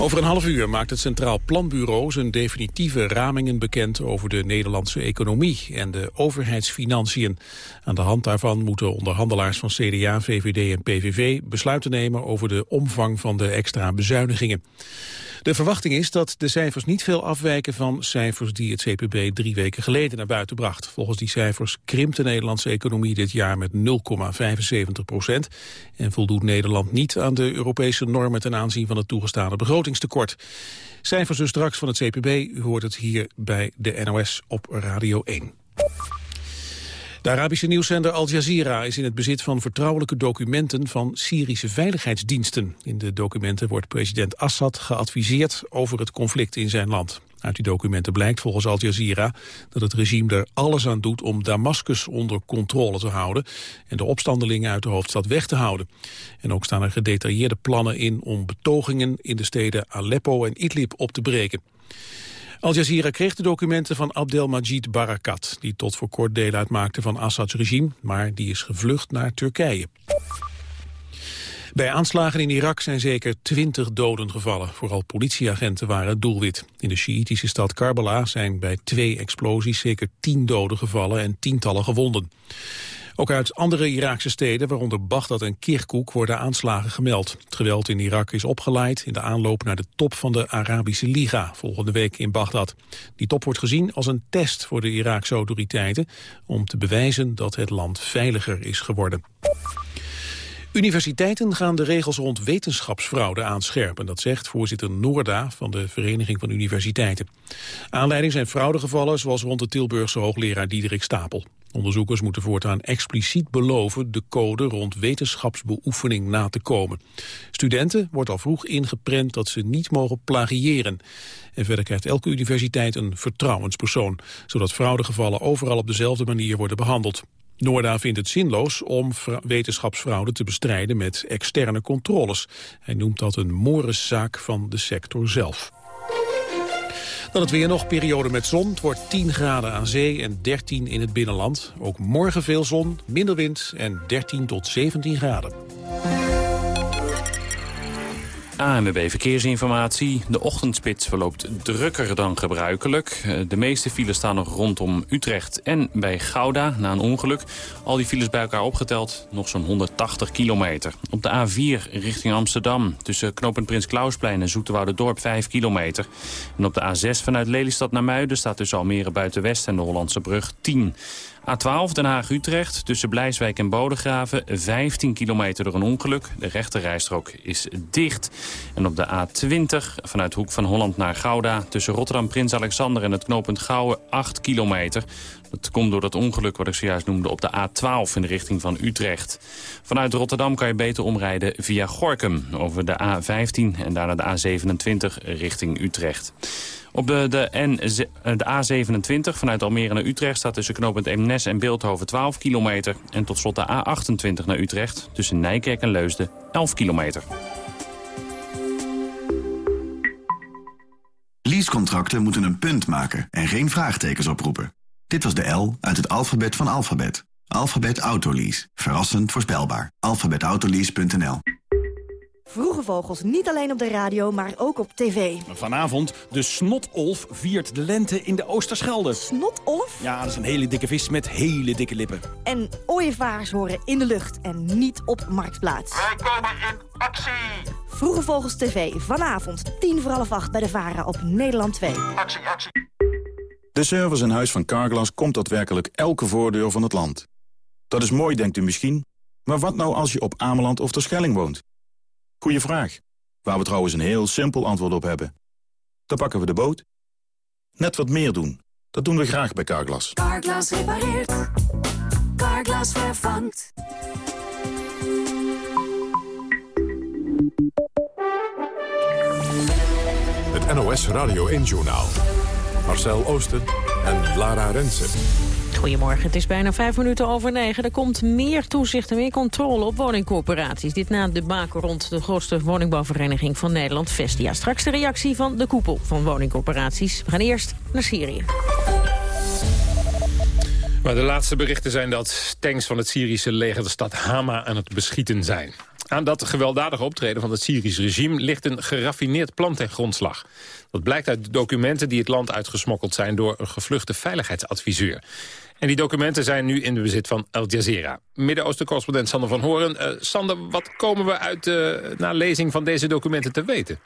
Over een half uur maakt het Centraal Planbureau zijn definitieve ramingen bekend over de Nederlandse economie en de overheidsfinanciën. Aan de hand daarvan moeten onderhandelaars van CDA, VVD en PVV besluiten nemen over de omvang van de extra bezuinigingen. De verwachting is dat de cijfers niet veel afwijken van cijfers die het CPB drie weken geleden naar buiten bracht. Volgens die cijfers krimpt de Nederlandse economie dit jaar met 0,75 procent en voldoet Nederland niet aan de Europese normen ten aanzien van het toegestane begrotingstekort. Cijfers dus straks van het CPB, u hoort het hier bij de NOS op Radio 1. De Arabische nieuwszender Al Jazeera is in het bezit van vertrouwelijke documenten van Syrische veiligheidsdiensten. In de documenten wordt president Assad geadviseerd over het conflict in zijn land. Uit die documenten blijkt volgens Al Jazeera dat het regime er alles aan doet om Damascus onder controle te houden en de opstandelingen uit de hoofdstad weg te houden. En ook staan er gedetailleerde plannen in om betogingen in de steden Aleppo en Idlib op te breken. Al Jazeera kreeg de documenten van Abdelmajid Barakat... die tot voor kort deel uitmaakte van Assads regime... maar die is gevlucht naar Turkije. Bij aanslagen in Irak zijn zeker twintig doden gevallen. Vooral politieagenten waren het doelwit. In de Sjiitische stad Karbala zijn bij twee explosies zeker tien doden gevallen en tientallen gewonden. Ook uit andere Iraakse steden, waaronder Bagdad en Kirkuk, worden aanslagen gemeld. Het geweld in Irak is opgeleid in de aanloop naar de top van de Arabische Liga, volgende week in Bagdad. Die top wordt gezien als een test voor de Iraakse autoriteiten om te bewijzen dat het land veiliger is geworden. Universiteiten gaan de regels rond wetenschapsfraude aanscherpen. Dat zegt voorzitter Noorda van de Vereniging van Universiteiten. Aanleiding zijn fraudegevallen zoals rond de Tilburgse hoogleraar Diederik Stapel. Onderzoekers moeten voortaan expliciet beloven de code rond wetenschapsbeoefening na te komen. Studenten wordt al vroeg ingeprent dat ze niet mogen plagiëren. En verder krijgt elke universiteit een vertrouwenspersoon, zodat fraudegevallen overal op dezelfde manier worden behandeld. Noorda vindt het zinloos om wetenschapsfraude te bestrijden met externe controles. Hij noemt dat een moriszaak van de sector zelf. Dan het weer nog, periode met zon. Het wordt 10 graden aan zee en 13 in het binnenland. Ook morgen veel zon, minder wind en 13 tot 17 graden. ANWB Verkeersinformatie. De ochtendspits verloopt drukker dan gebruikelijk. Eh, de meeste files staan nog rondom Utrecht en bij Gouda na een ongeluk. Al die files bij elkaar opgeteld nog zo'n 180 kilometer. Op de A4 richting Amsterdam tussen knooppunt Prins Klausplein en Dorp 5 kilometer. En op de A6 vanuit Lelystad naar Muiden staat tussen Almere Buitenwest en de Hollandse Brug 10 A12 Den Haag-Utrecht tussen Blijswijk en Bodegraven. 15 kilometer door een ongeluk. De rechterrijstrook is dicht. En op de A20 vanuit Hoek van Holland naar Gouda... tussen Rotterdam, Prins Alexander en het knooppunt Gouwen 8 kilometer. Dat komt door dat ongeluk wat ik zojuist noemde op de A12 in de richting van Utrecht. Vanuit Rotterdam kan je beter omrijden via Gorkum over de A15 en daarna de A27 richting Utrecht. Op de, de, N, de A27 vanuit Almere naar Utrecht staat tussen knooppunt Eemnes en Beeldhoven 12 kilometer. En tot slot de A28 naar Utrecht tussen Nijkerk en Leusden 11 kilometer. Leasecontracten moeten een punt maken en geen vraagtekens oproepen. Dit was de L uit het alfabet van alfabet. Alfabet Autolease. Verrassend voorspelbaar. alfabetautolease.nl Vroege Vogels niet alleen op de radio, maar ook op tv. Vanavond, de snotolf viert de lente in de Oosterschelde. Snotolf? Ja, dat is een hele dikke vis met hele dikke lippen. En ooievaars horen in de lucht en niet op Marktplaats. Wij komen in actie! Vroege Vogels TV, vanavond, tien voor half acht bij de VARA op Nederland 2. Actie, actie! De service in huis van Carglass komt daadwerkelijk elke voordeur van het land. Dat is mooi, denkt u misschien. Maar wat nou als je op Ameland of Terschelling woont? Goeie vraag. Waar we trouwens een heel simpel antwoord op hebben. Dan pakken we de boot. Net wat meer doen. Dat doen we graag bij Carglass. Carglass repareert. Carglass vervangt. Het NOS Radio 1-journaal. Marcel Oosten en Lara Rensen. Goedemorgen, het is bijna vijf minuten over negen. Er komt meer toezicht en meer controle op woningcorporaties. Dit na de baken rond de grootste woningbouwvereniging van Nederland, Vestia. Straks de reactie van de koepel van woningcorporaties. We gaan eerst naar Syrië. Maar de laatste berichten zijn dat tanks van het Syrische leger de stad Hama aan het beschieten zijn. Aan dat gewelddadige optreden van het Syrisch regime ligt een geraffineerd plan ten grondslag. Dat blijkt uit documenten die het land uitgesmokkeld zijn door een gevluchte veiligheidsadviseur. En die documenten zijn nu in de bezit van Al Jazeera. Midden-Oosten-correspondent Sander van Horen. Uh, Sander, wat komen we uit de na lezing van deze documenten te weten?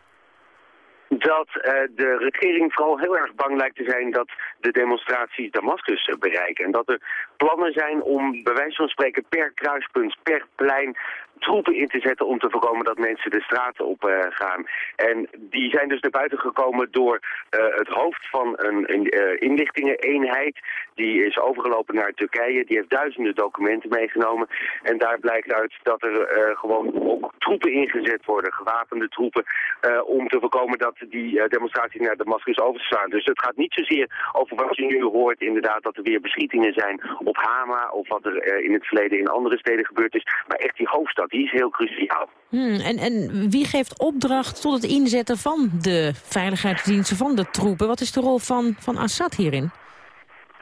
dat uh, de regering vooral heel erg bang lijkt te zijn dat de demonstraties Damascus bereiken. En dat er plannen zijn om bij wijze van spreken per kruispunt, per plein troepen in te zetten om te voorkomen dat mensen de straten op uh, gaan. En die zijn dus naar buiten gekomen door uh, het hoofd van een, een uh, inlichtingeneenheid. Die is overgelopen naar Turkije. Die heeft duizenden documenten meegenomen. En daar blijkt uit dat er gewoon ook troepen ingezet worden, gewapende troepen, om te voorkomen dat die demonstraties naar Damascus overslaan. Dus het gaat niet zozeer over wat je nu hoort, inderdaad, dat er weer beschietingen zijn op Hama of wat er in het verleden in andere steden gebeurd is, maar echt die hoofdstad die is heel cruciaal. Hmm, en, en wie geeft opdracht tot het inzetten van de veiligheidsdiensten, van de troepen? Wat is de rol van, van Assad hierin?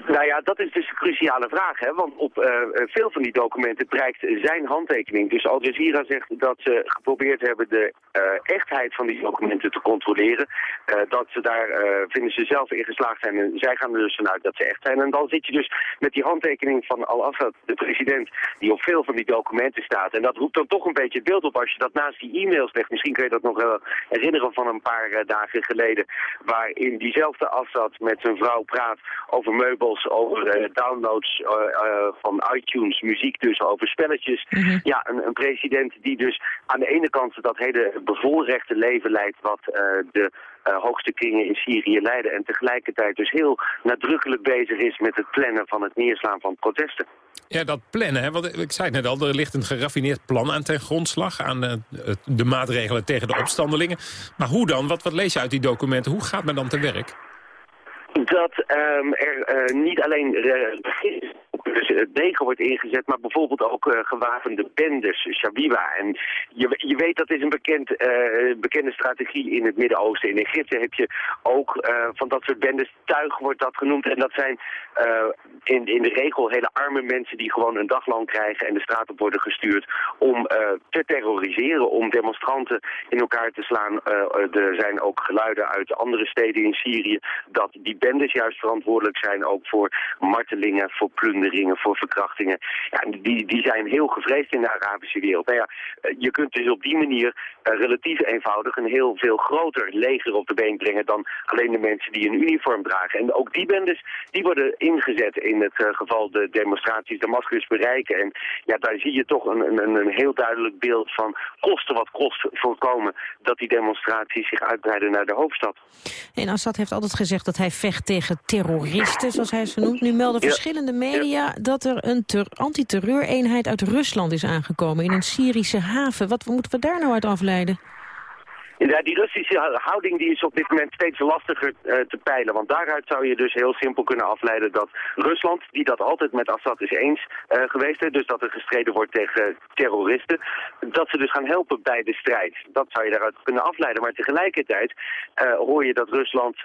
Nou ja, dat is dus een cruciale vraag, hè? want op uh, veel van die documenten prijkt zijn handtekening. Dus Al Jazeera zegt dat ze geprobeerd hebben de uh, echtheid van die documenten te controleren. Uh, dat ze daar, vinden ze zelf in geslaagd zijn en zij gaan er dus vanuit dat ze echt zijn. En dan zit je dus met die handtekening van Al-Assad, de president, die op veel van die documenten staat. En dat roept dan toch een beetje het beeld op als je dat naast die e-mails legt. Misschien kun je dat nog herinneren van een paar dagen geleden, waarin diezelfde Assad met zijn vrouw praat over meubels over uh, downloads uh, uh, van iTunes, muziek dus, over spelletjes. Mm -hmm. Ja, een, een, president die dus aan de ene kant dat hele bevoorrechte leven leidt wat de hoogste kringen in Syrië leiden. En tegelijkertijd dus heel nadrukkelijk bezig is met het plannen van het neerslaan van protesten. Ja, dat plannen, hè? want ik zei het net al, er ligt een geraffineerd plan aan ten grondslag, aan de, de maatregelen tegen de opstandelingen. Maar hoe dan? Wat, wat lees je uit die documenten? Hoe gaat men dan te werk? Dat um, er uh, niet alleen uh, dus het leger wordt ingezet, maar bijvoorbeeld ook uh, gewapende bendes, Shabiba. En je, je weet dat is een bekend, bekende strategie in het Midden-Oosten. In Egypte heb je ook van dat soort bendes, tuig wordt dat genoemd. En dat zijn in, in de regel hele arme mensen die gewoon een dagloon krijgen en de straat op worden gestuurd om te terroriseren, om demonstranten in elkaar te slaan. er zijn ook geluiden uit andere steden in Syrië dat die bendes juist verantwoordelijk zijn ook voor martelingen, voor plunderingen, voor verkrachtingen. Ja, die, die zijn heel gevreesd in de Arabische wereld. Nou ja, eh, je kunt dus op die manier relatief eenvoudig een heel veel groter leger op de been brengen dan alleen de mensen die een uniform dragen. En ook die bendes, die worden ingezet in het uh, geval de demonstraties Damascus bereiken. En ja, daar zie je toch een, een, een heel duidelijk beeld van kosten wat kost voorkomen dat die demonstraties zich uitbreiden naar de hoofdstad. En Assad heeft altijd gezegd dat hij vecht tegen terroristen, zoals hij ze noemt. Nu melden verschillende media dat er een antiterreureenheid uit Rusland is aangekomen in een Syrische haven. Wat moeten we daar nou uit afleiden? Ja, die Russische houding die is op dit moment steeds lastiger uh, te peilen. Want daaruit zou je dus heel simpel kunnen afleiden dat Rusland, die dat altijd met Assad is eens uh, geweest, is, dus dat er gestreden wordt tegen terroristen, dat ze dus gaan helpen bij de strijd. Dat zou je daaruit kunnen afleiden. Maar tegelijkertijd uh, hoor je dat Rusland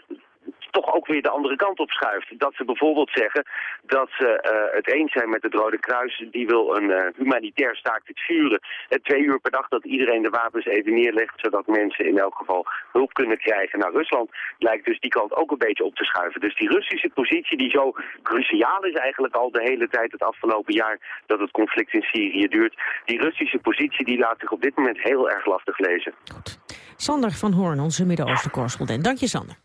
toch ook weer de andere kant op schuift. Dat ze bijvoorbeeld zeggen dat ze uh, het eens zijn met het Rode Kruis. Die wil een uh, humanitair staakt het vuren. Uh, twee uur per dag dat iedereen de wapens even neerlegt... zodat mensen in elk geval hulp kunnen krijgen. Nou, Rusland lijkt dus die kant ook een beetje op te schuiven. Dus die Russische positie die zo cruciaal is eigenlijk al de hele tijd... het afgelopen jaar dat het conflict in Syrië duurt... die Russische positie die laat zich op dit moment heel erg lastig lezen. Goed. Sander van Hoorn, onze Midden-Oosten-correspondent. Dank je, Sander.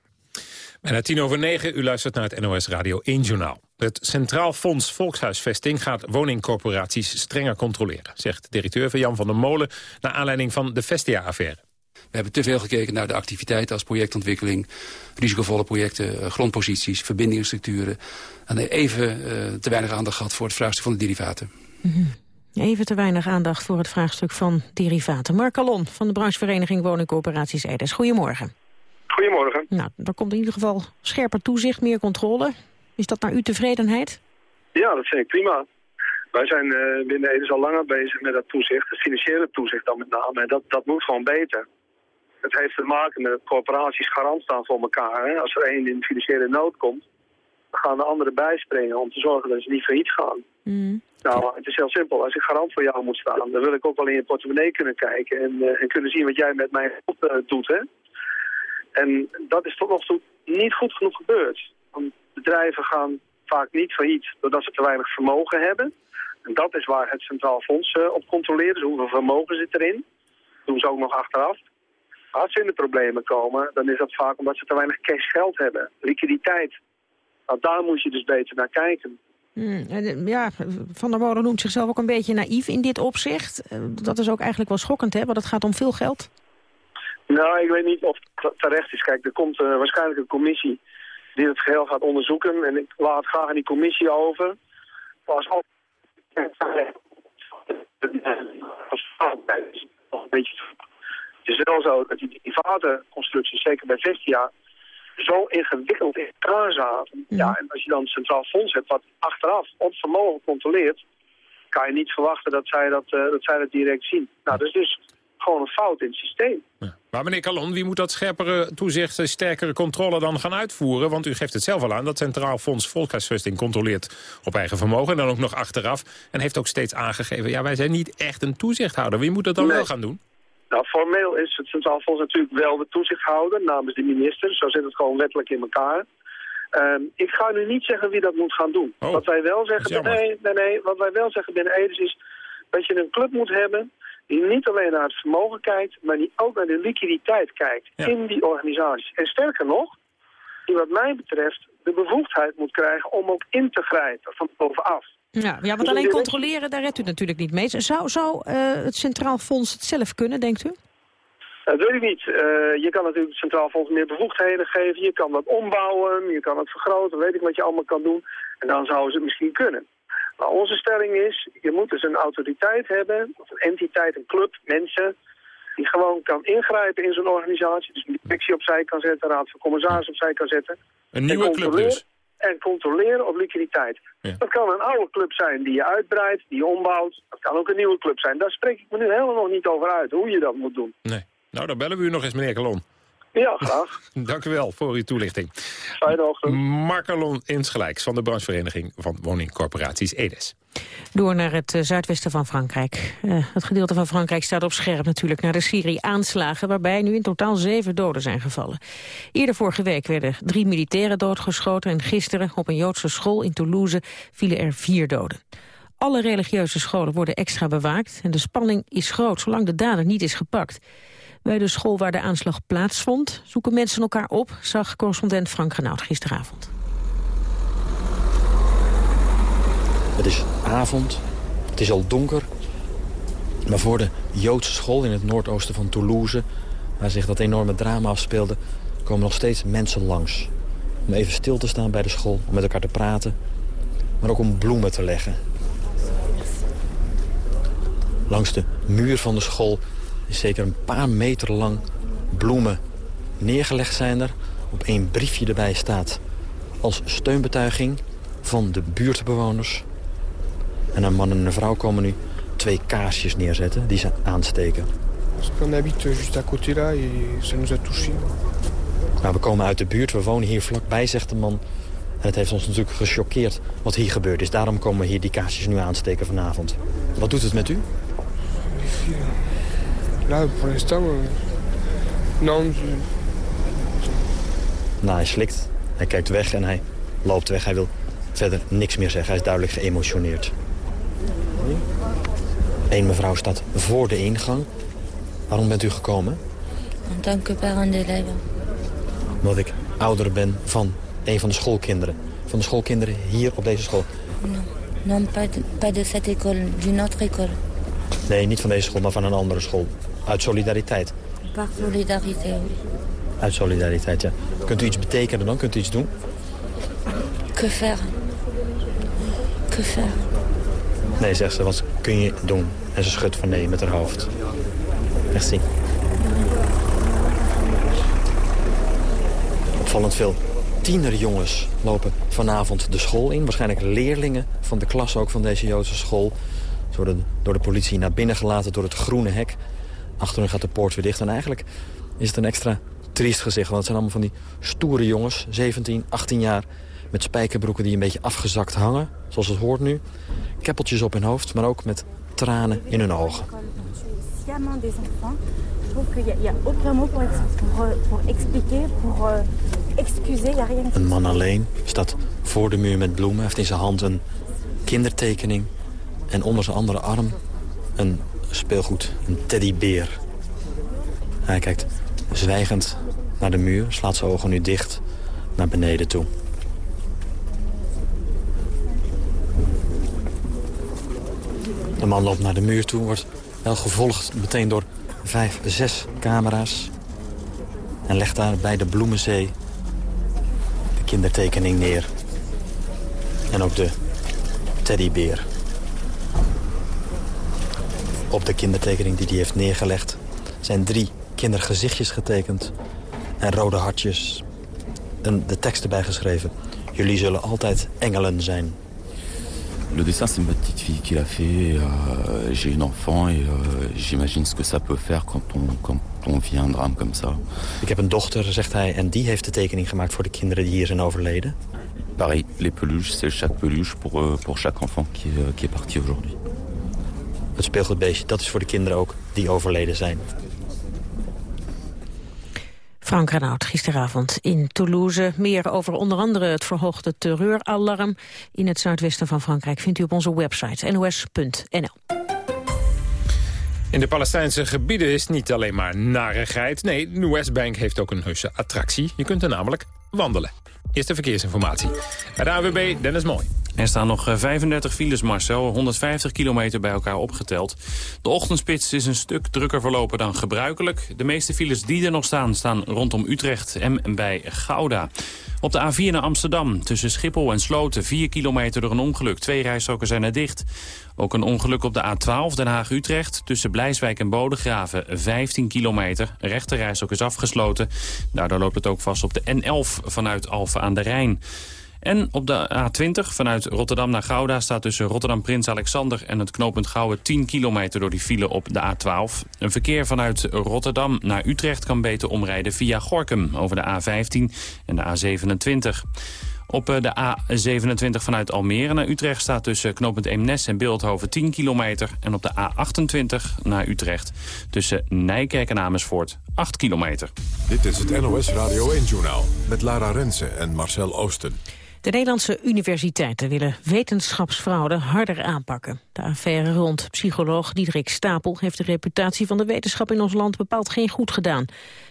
Bijna tien over negen, u luistert naar het NOS Radio 1 Journaal. Het Centraal Fonds Volkshuisvesting gaat woningcorporaties strenger controleren... zegt directeur Jan van der Molen naar aanleiding van de Vestia-affaire. We hebben te veel gekeken naar de activiteiten als projectontwikkeling... risicovolle projecten, eh, grondposities, verbindingsstructuren... en even uh, te weinig aandacht gehad voor het vraagstuk van de derivaten. Mm -hmm. Even te weinig aandacht voor het vraagstuk van derivaten. Mark Alon van de branchevereniging Woningcorporaties Edes. Goedemorgen. Goedemorgen. Nou, er komt in ieder geval scherper toezicht, meer controle. Is dat naar uw tevredenheid? Ja, dat vind ik prima. Wij zijn uh, binnen Edes al langer bezig met dat toezicht, het financiële toezicht dan met name. En dat, dat moet gewoon beter. Het heeft te maken met corporaties garant staan voor elkaar. Hè? Als er één in financiële nood komt, gaan de anderen bijspringen om te zorgen dat ze niet failliet gaan. Mm. Nou, het is heel simpel. Als ik garant voor jou moet staan, dan wil ik ook wel in je portemonnee kunnen kijken en, eh, en kunnen zien wat jij met mijn geld eh, doet. Hè? En dat is tot nog toe niet goed genoeg gebeurd. Want bedrijven gaan vaak niet failliet doordat ze te weinig vermogen hebben. En dat is waar het Centraal Fonds eh, op controleert. Dus hoeveel vermogen zit erin. Dat doen ze ook nog achteraf. Als ze in de problemen komen, dan is dat vaak omdat ze te weinig cash geld hebben. Liquiditeit. Nou, daar moet je dus beter naar kijken. Mm, en, eh, ja, Van der Molen noemt zichzelf ook een beetje naïef in dit opzicht. Eh, Dat is ook eigenlijk wel schokkend, hè? Want het gaat om veel geld. Nou, ik weet niet of het terecht is. Kijk, er komt eh, waarschijnlijk een commissie die het geheel gaat onderzoeken. En ik laat graag aan die commissie over. Pas al... Het is wel zo dat die privatenconstructies, zeker bij Vestia, zo ingewikkeld in elkaar zaten. Ja, en als je dan een centraal fonds hebt wat achteraf op vermogen controleert, kan je niet verwachten dat zij dat, eh, dat, zij dat direct zien. Nou, dat is dus gewoon een fout in het systeem. Maar meneer Calon, wie moet dat scherpere toezicht, en sterkere controle dan gaan uitvoeren? Want u geeft het zelf al aan, dat Centraal Fonds Volkshuisvesting controleert op eigen vermogen. En dan ook nog achteraf. En heeft ook steeds aangegeven, ja, wij zijn niet echt een toezichthouder. Wie moet dat dan Nee. wel gaan doen? Nou, formeel is het Centraal Fonds natuurlijk wel de toezichthouder namens de minister. Zo zit het gewoon wettelijk in elkaar. Ehm, ik ga nu niet zeggen wie dat moet gaan doen. Oh, wat wij wel zeggen, nee, nee, nee, wat wij wel zeggen binnen Edes is dat je een club moet hebben die niet alleen naar het vermogen kijkt, maar die ook naar de liquiditeit kijkt in die organisaties. En sterker nog, die wat mij betreft de bevoegdheid moet krijgen om ook in te grijpen van bovenaf. Ja, ja Dus want een alleen controleren, daar redt u natuurlijk niet mee. Zou, zou eh, het Centraal Fonds het zelf kunnen, denkt u? Dat weet ik niet. Eh, je kan natuurlijk het Centraal Fonds meer bevoegdheden geven. Je kan dat ombouwen, je kan het vergroten, weet ik wat je allemaal kan doen. En dan zouden ze het misschien kunnen. Maar onze stelling is, je moet dus een autoriteit hebben, of een entiteit, een club, mensen, die gewoon kan ingrijpen in zo'n organisatie. Dus een directie opzij kan zetten, een raad van commissarissen opzij kan zetten. Een En nieuwe club controleren- dus. En controleren op liquiditeit. Ja. Dat kan een oude club zijn die je uitbreidt, die je ombouwt. Dat kan ook een nieuwe club zijn. Daar spreek ik me nu helemaal nog niet over uit, hoe je dat moet doen. Nee. Nou, dan bellen we u nog eens, meneer Calon. Ja, graag. Dank u wel voor uw toelichting. Fijne ochtend. Mark Calon insgelijks van de branchevereniging van woningcorporaties EDES. Door naar het eh, zuidwesten van Frankrijk. Eh, het gedeelte van Frankrijk staat op scherp natuurlijk naar de Syrië-aanslagen... waarbij nu in totaal zeven doden zijn gevallen. Eerder vorige week werden drie militairen doodgeschoten... en gisteren op een Joodse school in Toulouse vielen er vier doden. Alle religieuze scholen worden extra bewaakt... en de spanning is groot zolang de dader niet is gepakt. Bij de school waar de aanslag plaatsvond zoeken mensen elkaar op... zag correspondent Frank Renaud gisteravond. Het is avond, het is al donker. Maar voor de Joodse school in het noordoosten van Toulouse... waar zich dat enorme drama afspeelde... komen nog steeds mensen langs. Om even stil te staan bij de school, om met elkaar te praten... maar ook om bloemen te leggen. Langs de muur van de school zeker een paar meter lang bloemen neergelegd zijn er. Op één briefje erbij staat als steunbetuiging van de buurtbewoners. En een man en een vrouw komen nu twee kaarsjes neerzetten die ze aansteken. Parce qu'on habite juste à côté là et ça nous a touchés. Nou, we komen uit de buurt, we wonen hier vlakbij, zegt de man. En het heeft ons natuurlijk gechoqueerd wat hier gebeurd is. Daarom komen we hier die kaarsjes nu aansteken vanavond. Wat doet het met u? Pour l'instant, euh, non. je- Nou, hij slikt, hij kijkt weg en hij loopt weg. Hij wil verder niks meer zeggen. Hij is duidelijk geëmotioneerd. Eén mevrouw staat voor de ingang. Waarom bent u gekomen? En tant que parent d'élève. Omdat ik ouder ben van een van de schoolkinderen. Van de schoolkinderen hier op deze school. Non, non pas, de, pas de cette école, d'une autre école. Nee, niet van deze school, maar van een andere school. Uit solidariteit. Par solidarité, oui. Uit solidariteit, ja. Kunt u iets betekenen dan? Kunt u iets doen? Que faire Que faire Nee, zegt ze, wat kun je doen? En ze schudt van nee met haar hoofd. Merci. Opvallend veel tienerjongens lopen vanavond de school in. Waarschijnlijk leerlingen van de klas ook van deze Joodse school. Ze worden door de politie naar binnen gelaten door het groene hek. Achter hen gaat de poort weer dicht. En eigenlijk is het een extra triest gezicht. Want het zijn allemaal van die stoere jongens, 17, 18 jaar... met spijkerbroeken die een beetje afgezakt hangen, zoals het hoort nu. Keppeltjes op hun hoofd, maar ook met tranen in hun ogen. Een man alleen staat voor de muur met bloemen. heeft in zijn hand een kindertekening. En onder zijn andere arm een speelgoed, een teddybeer. Hij kijkt zwijgend naar de muur, slaat zijn ogen nu dicht naar beneden toe. De man loopt naar de muur toe, wordt wel gevolgd meteen door vijf, zes camera's. En legt daar bij de bloemenzee de kindertekening neer. En ook de teddybeer. Op de kindertekening die hij heeft neergelegd zijn drie kindergezichtjes getekend. En rode hartjes. En de tekst erbij geschreven. Jullie zullen altijd engelen zijn. Le dessin, c'est ma petite fille qui l'a fait. Euh, J'ai une enfant et euh, j'imagine ce que ça peut faire quand on, quand on vit un drame comme ça. Ik heb een dochter, zegt hij, en die heeft de tekening gemaakt voor de kinderen die hier zijn overleden. Pareil, les peluches, c'est chaque peluche pour, euh, pour chaque enfant qui, euh, qui est parti aujourd'hui. Het speelgoedbeestje, dat is voor de kinderen ook die overleden zijn. Frank Renaud, gisteravond in Toulouse. Meer over onder andere het verhoogde terreuralarm in het zuidwesten van Frankrijk... vindt u op onze website nos.nl. In de Palestijnse gebieden is niet alleen maar narigheid. Nee, de Westbank heeft ook een heuse attractie. Je kunt er namelijk wandelen. Eerste verkeersinformatie. Bij de AWB, Dennis Mooi. Er staan nog 35 files, Marcel, 150 kilometer bij elkaar opgeteld. De ochtendspits is een stuk drukker verlopen dan gebruikelijk. De meeste files die er nog staan, staan rondom Utrecht en bij Gouda. Op de A4 naar Amsterdam, tussen Schiphol en Sloten, 4 kilometer door een ongeluk. Twee rijstroken zijn er dicht. Ook een ongeluk op de A12 Den Haag-Utrecht, tussen Blijswijk en Bodegraven, 15 kilometer. Rechterrijstrook is afgesloten. Daardoor loopt het ook vast op de N11 vanuit Alphen aan de Rijn. En op de A20 vanuit Rotterdam naar Gouda staat tussen Rotterdam Prins Alexander en het knooppunt Gouwen 10 kilometer door die file op de A12. Een verkeer vanuit Rotterdam naar Utrecht kan beter omrijden via Gorkum over de A15 en de A27. Op eh, de A27 vanuit Almere naar Utrecht staat tussen knooppunt Eemnes en Beeldhoven 10 kilometer. En op de A28 naar Utrecht tussen Nijkerk en Amersfoort 8 kilometer. Dit is het NOS Radio 1-journaal met Lara Rensen en Marcel Oosten. De Nederlandse universiteiten willen wetenschapsfraude harder aanpakken. De affaire rond psycholoog Diederik Stapel heeft de reputatie van de wetenschap in ons land bepaald geen goed gedaan.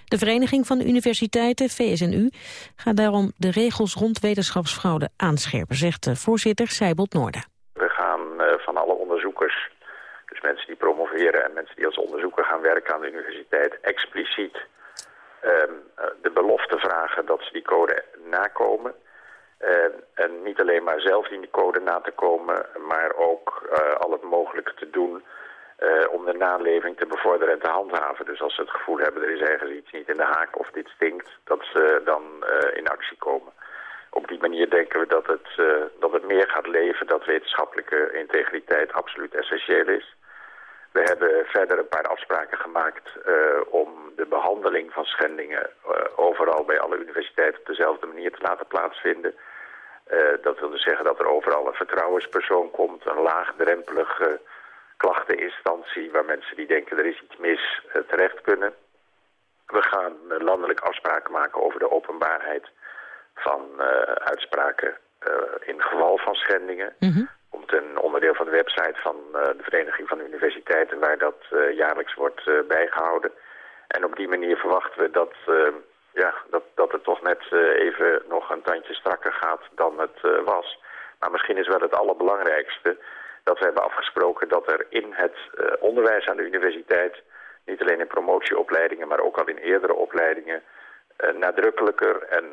De Vereniging van Universiteiten, VSNU, gaat daarom de regels rond wetenschapsfraude aanscherpen, zegt de voorzitter Seibold Noorden. We gaan uh, van alle onderzoekers, dus mensen die promoveren en mensen die als onderzoeker gaan werken aan de universiteit, expliciet uh, de belofte vragen dat ze die code nakomen. En niet alleen maar zelf die code na te komen, maar ook uh, al het mogelijke te doen uh, om de naleving te bevorderen en te handhaven. Dus als ze het gevoel hebben, er is ergens iets niet in de haak of dit stinkt, dat ze dan in actie komen. Op die manier denken we dat het, dat het meer gaat leven, dat wetenschappelijke integriteit absoluut essentieel is. We hebben verder een paar afspraken gemaakt om de behandeling van schendingen overal bij alle universiteiten op dezelfde manier te laten plaatsvinden. Uh, dat wil dus zeggen dat er overal een vertrouwenspersoon komt, een laagdrempelige klachteninstantie waar mensen die denken er is iets mis uh, terecht kunnen. We gaan uh, landelijk afspraken maken over de openbaarheid van uitspraken in geval van schendingen. Mm -hmm. Komt een onderdeel van de website van de Vereniging van de Universiteiten waar dat jaarlijks wordt bijgehouden. En op die manier verwachten we dat ja, dat, dat het toch net uh, even nog een tandje strakker gaat dan het uh, was. Maar misschien is wel het allerbelangrijkste dat we hebben afgesproken dat er in het uh, onderwijs aan de universiteit... niet alleen in promotieopleidingen, maar ook al in eerdere opleidingen... nadrukkelijker en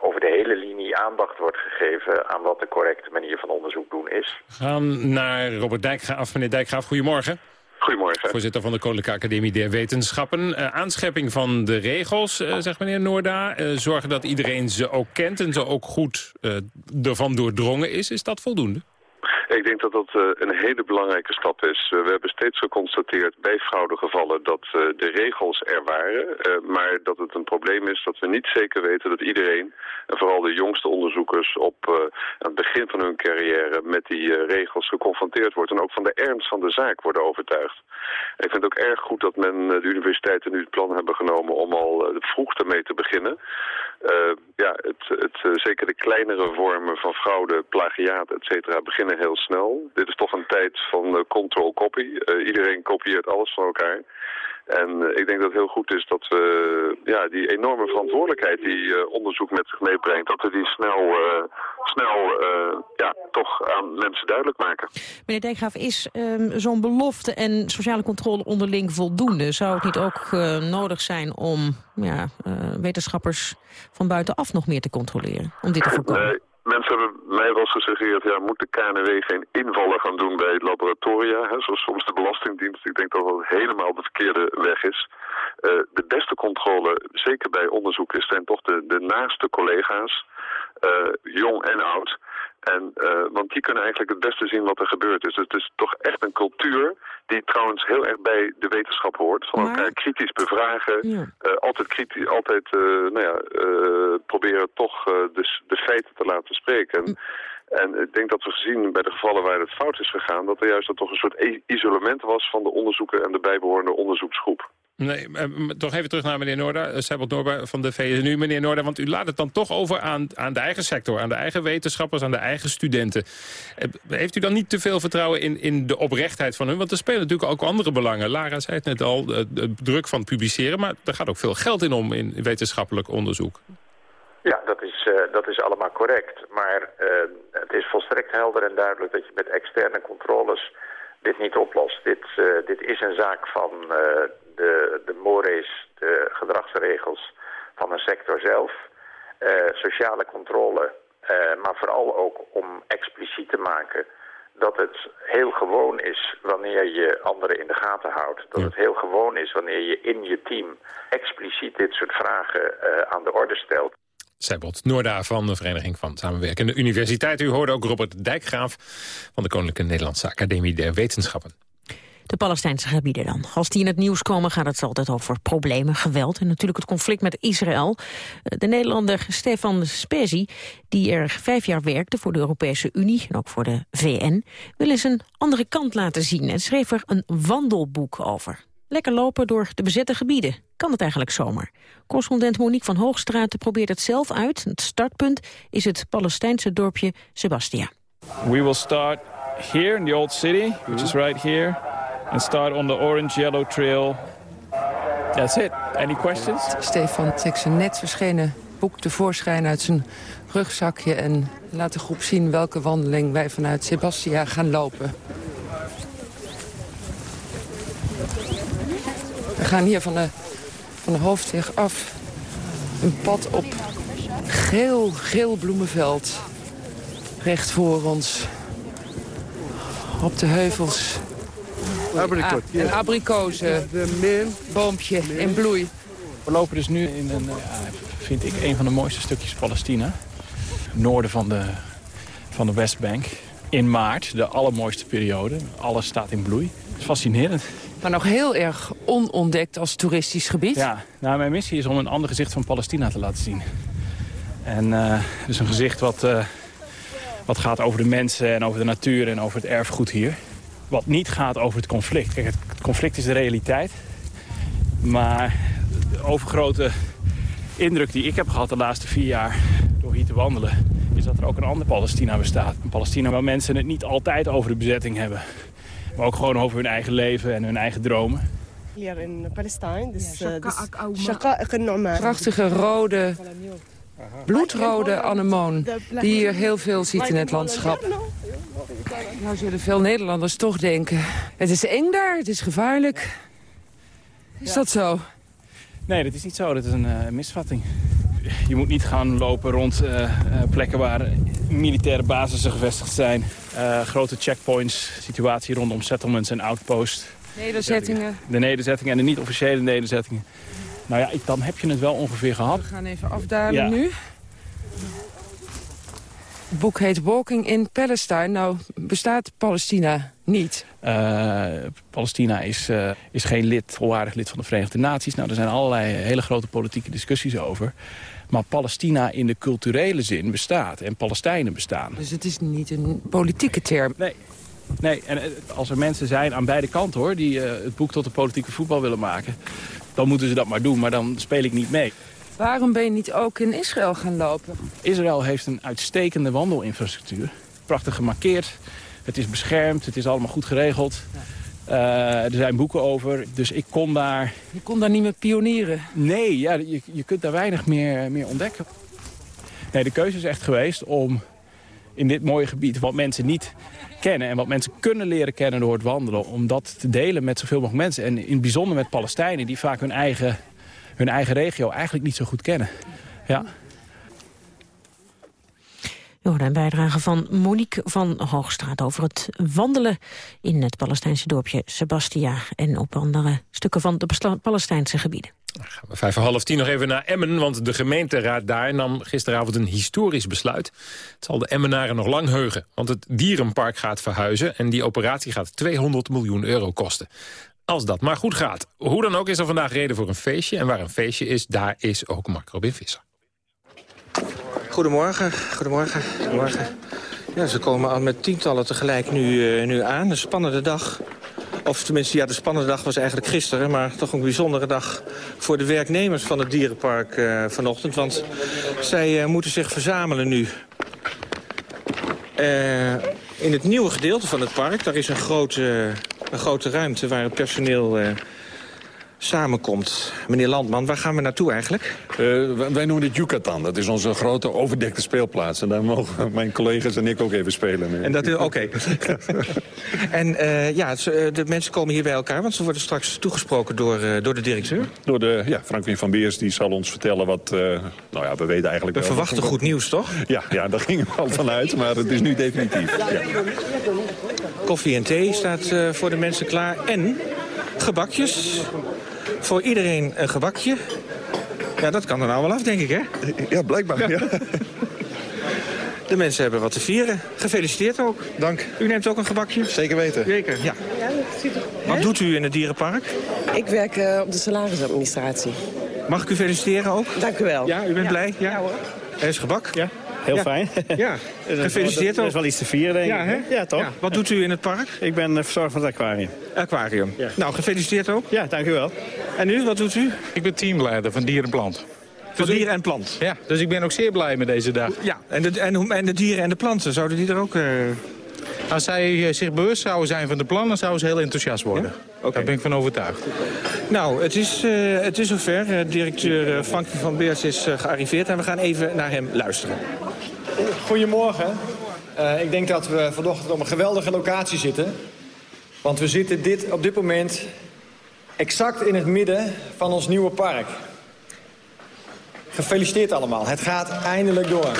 over de hele linie aandacht wordt gegeven... aan wat de correcte manier van onderzoek doen is. We gaan naar Robert Dijkgraaf. Meneer Dijkgraaf, goedemorgen. Goedemorgen. Voorzitter van de Koninklijke Academie der Wetenschappen. Uh, aanschepping van de regels, uh, zegt meneer Noorda. Uh, zorgen dat iedereen ze ook kent en ze ook goed ervan doordrongen is. Is dat voldoende? Ik denk dat dat uh, een hele belangrijke stap is. Uh, we hebben steeds geconstateerd bij fraudegevallen dat uh, de regels er waren. maar dat het een probleem is dat we niet zeker weten dat iedereen, en vooral de jongste onderzoekers, op het begin van hun carrière met die regels geconfronteerd wordt. En ook van de ernst van de zaak worden overtuigd. ik vind het ook erg goed dat men de universiteiten nu het plan hebben genomen om al vroeg ermee te beginnen. ja, het, het, zeker de kleinere vormen van fraude, plagiaat, et cetera, beginnen heel snel. Dit is toch een tijd van uh, control copy. Uh, iedereen kopieert alles van elkaar. En uh, ik denk dat het heel goed is dat we ja, die enorme verantwoordelijkheid die onderzoek met zich meebrengt, dat we die snel, snel ja, toch aan mensen duidelijk maken. Meneer Dijkgraaf, is um, zo'n belofte en sociale controle onderling voldoende? Zou het niet ook nodig zijn om ja, wetenschappers van buitenaf nog meer te controleren? Om dit te voorkomen? Mensen hebben mij wel eens gesuggereerd, ja, moet de KNW geen invallen gaan doen bij laboratoria, hè, zoals soms de Belastingdienst. Ik denk dat dat helemaal de verkeerde weg is. Uh, de beste controle, zeker bij onderzoek, is zijn toch de, naaste collega's, uh, jong en oud. En, uh, want die kunnen eigenlijk het beste zien wat er gebeurt. Dus het is toch echt een cultuur die trouwens heel erg bij de wetenschap hoort. Van elkaar kritisch bevragen, ja. uh, altijd, kritisch, altijd uh, nou ja, proberen toch de, de, feiten te laten spreken. En, en ik denk dat we gezien bij de gevallen waar het fout is gegaan... dat er juist dat toch een soort isolement was van de onderzoeker en de bijbehorende onderzoeksgroep. Nee, toch even terug naar meneer Noorda, uh, Seibold Noorda van de VSNU. Meneer Noorda, want u laat het dan toch over aan, aan de eigen sector... aan de eigen wetenschappers, aan de eigen studenten. Heeft u dan niet te veel vertrouwen in, in de oprechtheid van hun? Want er spelen natuurlijk ook andere belangen. Lara zei het net al, de druk van publiceren... maar er gaat ook veel geld in om in wetenschappelijk onderzoek. Ja, dat is, dat is allemaal correct. Maar het is volstrekt helder en duidelijk dat je met externe controles dit niet oplost. Dit, dit is een zaak van de, de mores, de gedragsregels van een sector zelf. sociale controle, maar vooral ook om expliciet te maken dat het heel gewoon is wanneer je anderen in de gaten houdt. Dat het heel gewoon is wanneer je in je team expliciet dit soort vragen aan de orde stelt. Seibold Noorda van de Vereniging van Samenwerkende Universiteit. U hoorde ook Robert Dijkgraaf van de Koninklijke Nederlandse Academie der Wetenschappen. De Palestijnse gebieden dan. Als die in het nieuws komen gaat het altijd over problemen, geweld... en natuurlijk het conflict met Israël. De Nederlander Stefan Spezi, die er vijf jaar werkte... voor de Europese Unie en ook voor de VN... wil eens een andere kant laten zien en schreef er een wandelboek over. Lekker lopen door de bezette gebieden. Kan het eigenlijk zomaar? Correspondent Monique van Hoogstraat probeert het zelf uit. Het startpunt is het Palestijnse dorpje Sebastia. We will start here in the old city, which is right here. And start on the orange-yellow trail. That's it. Any questions? Stefan trekt zijn net verschenen boek tevoorschijn uit zijn rugzakje... en laat de groep zien welke wandeling wij vanuit Sebastia gaan lopen. We gaan hier van de, van de hoofdweg af een pad op geel, geel bloemenveld. Recht voor ons. Op de heuvels. Abricot, ah, Een abrikozen. Boompje in bloei. We lopen dus nu in een, vind ik, een van de mooiste stukjes Palestina. Noorden van de, van de Westbank. In maart, de allermooiste periode. Alles staat in bloei. Fascinerend. Maar nog heel erg onontdekt als toeristisch gebied. Ja, nou, mijn missie is om een ander gezicht van Palestina te laten zien. En uh, dus een gezicht wat, uh, wat gaat over de mensen en over de natuur en over het erfgoed hier. Wat niet gaat over het conflict. Kijk, het conflict is de realiteit. Maar de overgrote indruk die ik heb gehad de laatste vier jaar door hier te wandelen... is dat er ook een ander Palestina bestaat. Een Palestina waar mensen het niet altijd over de bezetting hebben. Maar ook gewoon over hun eigen leven en hun eigen dromen. Hier in Palestijn. Dus, ja, dus Prachtige rode, bloedrode anemoon. Die je heel veel ziet in het landschap. Nou zullen veel Nederlanders toch denken... het is eng daar, het is gevaarlijk. Is dat zo? Nee, dat is niet zo. Dat is een uh, misvatting. Je moet niet gaan lopen rond uh, uh, plekken waar militaire basissen gevestigd zijn. Grote checkpoints, situatie rondom settlements en outposts. Nederzettingen. De nederzettingen en de niet-officiële nederzettingen. Nou ja, dan heb je het wel ongeveer gehad. We gaan even afdalen nu. boek heet Walking in Palestine. Nou, bestaat Palestina niet. Uh, Palestina is, uh, is geen lid, volwaardig lid van de Verenigde Naties. Nou, er zijn allerlei hele grote politieke discussies over. Maar Palestina in de culturele zin bestaat. En Palestijnen bestaan. Dus het is niet een politieke term? Nee. Nee, en als er mensen zijn aan beide kanten hoor... die uh, het boek tot de politieke voetbal willen maken... dan moeten ze dat maar doen, maar dan speel ik niet mee. Waarom ben je niet ook in Israël gaan lopen? Israël heeft een uitstekende wandelinfrastructuur. Prachtig gemarkeerd. Het is beschermd. Het is allemaal goed geregeld. Uh, er zijn boeken over. Dus ik kon daar... Je kon daar niet meer pionieren? Nee, ja, je, je kunt daar weinig meer, meer ontdekken. Nee, de keuze is echt geweest om in dit mooie gebied... wat mensen niet kennen en wat mensen kunnen leren kennen door het wandelen... om dat te delen met zoveel mogelijk mensen. En in het bijzonder met Palestijnen die vaak hun eigen hun eigen regio eigenlijk niet zo goed kennen. Ja. Een bijdrage van Monique van Hoogstraat over het wandelen in het Palestijnse dorpje Sebastia en op andere stukken van de Palestijnse gebieden. Vijf voor half tien nog even naar Emmen, want de gemeenteraad daar nam gisteravond een historisch besluit. Het zal de Emmenaren nog lang heugen, want het dierenpark gaat verhuizen en die operatie gaat 200 miljoen euro kosten als dat maar goed gaat. Hoe dan ook is er vandaag reden voor een feestje. En waar een feestje is, daar is ook Mark Robin Visser. Goedemorgen, goedemorgen, goedemorgen. Ja, ze komen al met tientallen tegelijk nu, uh, nu aan. Een spannende dag. Of tenminste, ja, de spannende dag was eigenlijk gisteren... maar toch een bijzondere dag voor de werknemers van het dierenpark uh, vanochtend. Want zij uh, moeten zich verzamelen nu. in het nieuwe gedeelte van het park, daar is een grote een grote ruimte waar het personeel samenkomt. Meneer Landman, waar gaan we naartoe eigenlijk? Uh, wij noemen dit Yucatan. Dat is onze grote overdekte speelplaats. En daar mogen mijn collega's en ik ook even spelen. En dat is oké. en uh, ja, de mensen komen hier bij elkaar, want ze worden straks toegesproken door, door de directeur. Door de, ja, Franklin van Beers, die zal ons vertellen wat, nou ja, we weten eigenlijk We verwachten goed nieuws, toch? Ja, ja, daar gingen we al vanuit, maar het is nu definitief. Ja. Koffie en thee staat voor de mensen klaar. En gebakjes. Voor iedereen een gebakje. Ja, dat kan er nou wel af, denk ik, hè? Ja, blijkbaar, ja. De mensen hebben wat te vieren. Gefeliciteerd ook. Dank. U neemt ook een gebakje? Zeker weten. Zeker, ja. Wat doet u in het dierenpark? Ik werk uh, op de salarisadministratie. Mag ik u feliciteren ook? Dank u wel. Ja, u bent ja. blij? Ja, ja hoor. Er is gebak? Ja. Heel fijn. Ja, gefeliciteerd ook. Er is wel iets te vieren, denk ik. Ja, hè? ja toch? Wat doet u in het park? Ik ben verzorger van het aquarium. Aquarium. Nou, gefeliciteerd ook. Ja, dank u wel. En u, wat doet u? Ik ben teamleider van Dier en Plant. Van dus dieren en plant? Ja, dus ik ben ook zeer blij met deze dag. Ja, en de, en, en de dieren en de planten, zouden die er ook... Uh... Als zij zich bewust zouden zijn van de plannen, zouden ze heel enthousiast worden. Ja? Okay. Daar ben ik van overtuigd. Nou, het is, uh, het is zover. Uh, directeur Frank van Beers is gearriveerd en we gaan even naar hem luisteren. Goedemorgen. Uh, ik denk dat we vanochtend op een geweldige locatie zitten. Want we zitten dit, op dit moment exact in het midden van ons nieuwe park. Gefeliciteerd allemaal. Het gaat eindelijk door.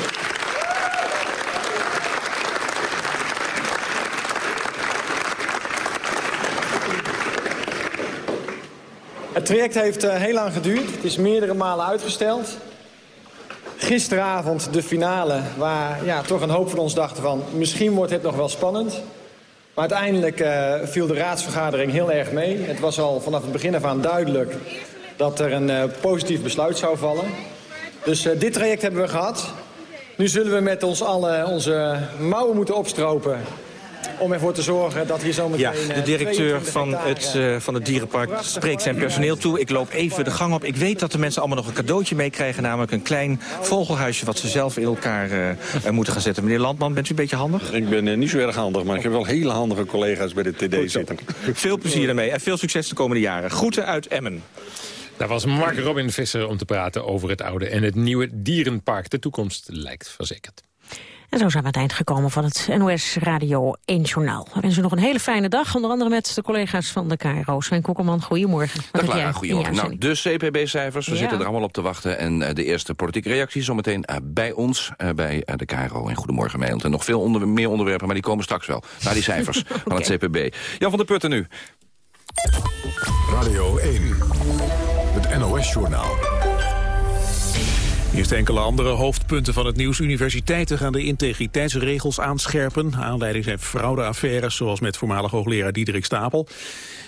Het traject heeft uh, heel lang geduurd. Het is meerdere malen uitgesteld. Gisteravond de finale, waar ja, toch een hoop van ons dachten van... misschien wordt het nog wel spannend. Maar uiteindelijk uh, viel de raadsvergadering heel erg mee. Het was al vanaf het begin af aan duidelijk dat er een uh, positief besluit zou vallen. Dus dit traject hebben we gehad. Nu zullen we met ons allen onze mouwen moeten opstropen om ervoor te zorgen dat hier zometeen... Ja, de directeur van het, uh, van het dierenpark spreekt zijn personeel toe. Ik loop even de gang op. Ik weet dat de mensen allemaal nog een cadeautje meekrijgen... namelijk een klein vogelhuisje wat ze zelf in elkaar uh, moeten gaan zetten. Meneer Landman, bent u een beetje handig? Ik ben uh, niet zo erg handig, maar ik heb wel hele handige collega's bij de TD zitten. Veel plezier ermee en veel succes de komende jaren. Groeten uit Emmen. Daar was Mark Robin Visser om te praten over het oude en het nieuwe dierenpark. De toekomst lijkt verzekerd. En zo zijn we aan het eind gekomen van het NOS Radio 1 Journaal. We wensen nog een hele fijne dag, onder andere met de collega's van de KRO. Sven Kokkelman, goedemorgen. Dag Lara, goedemorgen. Nou, de CPB-cijfers, we Ja. zitten er allemaal op te wachten. En eh, de eerste politieke reacties zometeen eh, bij ons, eh, bij de KRO en Goedemorgen Nederland. En nog veel onder, meer onderwerpen, maar die komen straks wel. Naar die cijfers van het CPB. Jan van der Putten nu. Radio 1, het NOS-journaal. Eerst enkele andere hoofdpunten van het nieuws. Universiteiten gaan de integriteitsregels aanscherpen. Aanleiding zijn fraudeaffaires, zoals met voormalig hoogleraar Diederik Stapel.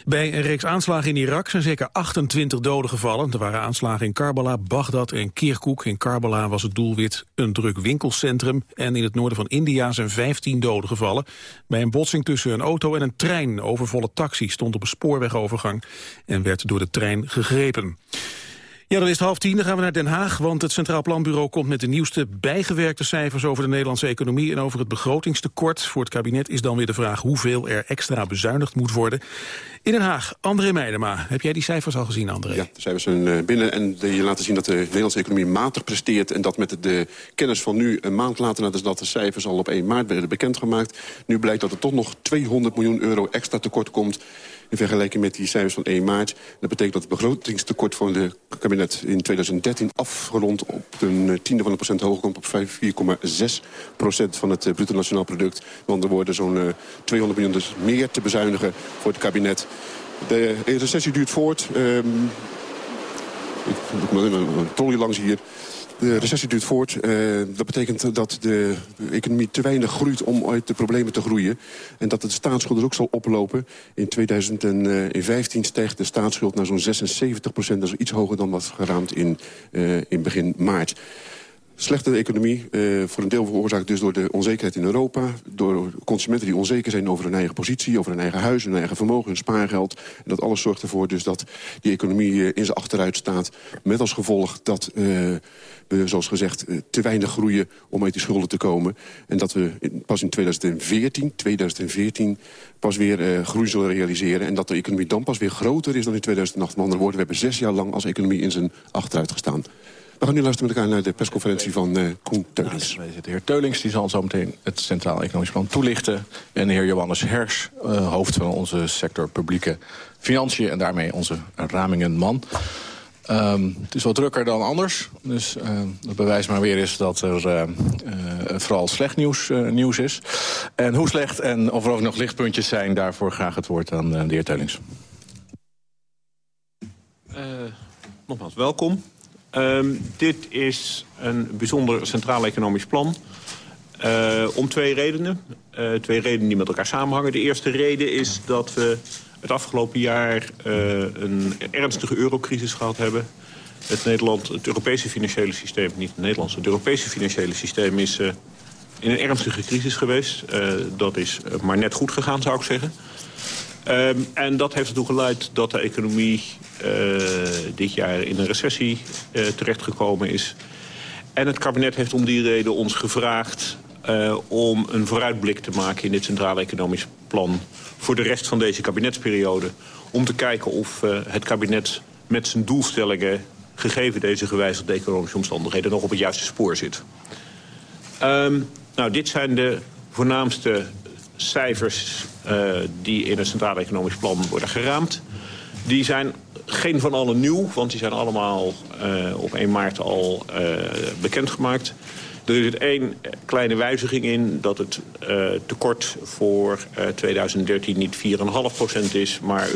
Bij een reeks aanslagen in Irak zijn zeker 28 doden gevallen. Er waren aanslagen in Karbala, Bagdad en Kirkuk. In Karbala was het doelwit een druk winkelcentrum. En in het noorden van India zijn 15 doden gevallen. Bij een botsing tussen een auto en een trein. Overvolle taxi stond op een spoorwegovergang en werd door de trein gegrepen. Ja, dan is het half tien, dan gaan we naar Den Haag... want het Centraal Planbureau komt met de nieuwste bijgewerkte cijfers... over de Nederlandse economie en over het begrotingstekort. Voor het kabinet is dan weer de vraag hoeveel er extra bezuinigd moet worden. In Den Haag, André Meijema. Heb jij die cijfers al gezien, André? Ja, de cijfers zijn eh, binnen en die laten zien dat de Nederlandse economie matig presteert... en dat met de kennis van nu, een maand later nadat de cijfers al op 1 maart werden bekendgemaakt... nu blijkt dat er toch nog 200 miljoen euro extra tekort komt in vergelijking met die cijfers van 1 maart. Dat betekent dat het begrotingstekort van het kabinet in 2013 afgerond op een eh, tiende van een procent hoger komt op 4,6 procent van het eh, bruto nationaal product. Want er worden zo'n 200 miljoen dus meer te bezuinigen voor het kabinet. De recessie duurt voort. Um, ik moet een trolley langs hier. De recessie duurt voort. Uh, dat betekent dat de economie te weinig groeit om uit de problemen te groeien. En dat de staatsschuld er ook zal oplopen. In 2015 stijgt de staatsschuld naar zo'n 76 procent. Dat is iets hoger dan wat geraamd in, uh, in begin maart. Slechte economie, uh, voor een deel veroorzaakt dus door de onzekerheid in Europa. Door consumenten die onzeker zijn over hun eigen positie, over hun eigen huis, hun eigen vermogen, hun spaargeld. En dat alles zorgt ervoor dus dat die economie uh, in zijn achteruit staat. Met als gevolg dat uh, we, zoals gezegd, te weinig groeien om uit die schulden te komen. En dat we pas in 2014, 2014 pas weer groei zullen realiseren. En dat de economie dan pas weer groter is dan in 2008. Met andere woorden, we hebben zes jaar lang als economie in zijn achteruit gestaan. We gaan nu luisteren met elkaar naar de persconferentie van uh, Koen Teulings. De heer Teulings die zal zo meteen het Centraal Economisch Plan toelichten. En de heer Johannes Hers, uh, hoofd van onze sector publieke financiën... en daarmee onze ramingenman. Um, het is wat drukker dan anders. Dus uh, dat bewijst maar weer eens dat er uh, uh, vooral slecht nieuws, nieuws is. En hoe slecht en of er ook nog lichtpuntjes zijn... daarvoor graag het woord aan de heer Teulings. nogmaals, welkom. Um, dit is een bijzonder centraal economisch plan. Uh, om twee redenen. Uh, twee redenen die met elkaar samenhangen. De eerste reden is dat we het afgelopen jaar uh, een ernstige eurocrisis gehad hebben. Het, Nederland, het Europese financiële systeem, niet het Nederlandse, het Europese financiële systeem is in een ernstige crisis geweest. dat is maar net goed gegaan, zou ik zeggen. Um, en dat heeft ertoe geleid dat de economie uh, dit jaar in een recessie uh, terechtgekomen is. En het kabinet heeft om die reden ons gevraagd uh, om een vooruitblik te maken in dit Centrale Economisch Plan voor de rest van deze kabinetsperiode. Om te kijken of het kabinet met zijn doelstellingen, gegeven deze gewijzigde economische omstandigheden, nog op het juiste spoor zit. Um, nou, dit zijn de voornaamste cijfers uh, die in het Centraal Economisch Plan worden geraamd. Die zijn geen van allen nieuw, want die zijn allemaal uh, op 1 maart al uh, bekendgemaakt. Er zit één kleine wijziging in dat het tekort voor uh, 2013 niet 4,5% is, maar 4,6%.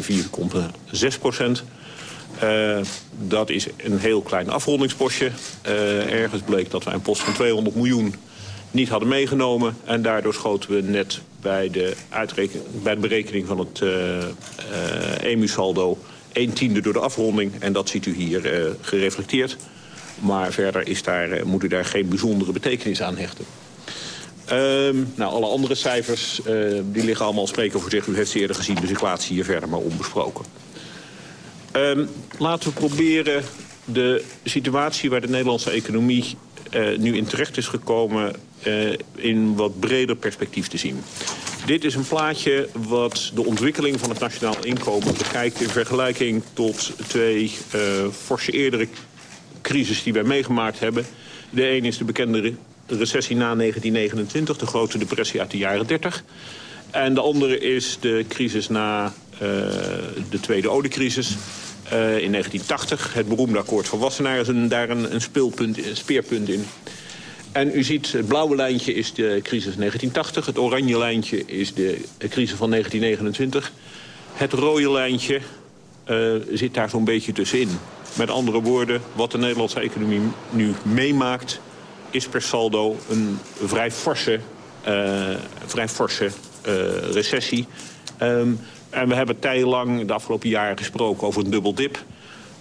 Uh, dat is een heel klein afrondingspostje. Ergens bleek dat wij een post van 200 miljoen niet hadden meegenomen. En daardoor schoten we net bij de, bij de berekening van het uh, uh, EMU-saldo... 1 tiende door de afronding. En dat ziet u hier uh, gereflecteerd. Maar verder is daar, moet u daar geen bijzondere betekenis aan hechten. Um, nou, alle andere cijfers die liggen allemaal spreken voor zich. U heeft ze eerder gezien, dus ik laat ze hier verder maar onbesproken. Um, laten we proberen de situatie waar de Nederlandse economie nu in terecht is gekomen in wat breder perspectief te zien. Dit is een plaatje wat de ontwikkeling van het nationaal inkomen bekijkt... in vergelijking tot twee uh, forse eerdere crisis die wij meegemaakt hebben. De een is de bekende recessie na 1929, de grote depressie uit de jaren 30. En de andere is de crisis na uh, de tweede oliecrisis... In 1980, het beroemde akkoord van Wassenaar is daar een, een, speelpunt, een speerpunt in. En u ziet, het blauwe lijntje is de crisis 1980. Het oranje lijntje is de crisis van 1929. Het rode lijntje uh, zit daar zo'n beetje tussenin. Met andere woorden, wat de Nederlandse economie nu meemaakt... is per saldo een vrij forse, uh, vrij forse uh, recessie. Um, en we hebben tijdenlang de afgelopen jaren gesproken over een dubbeldip.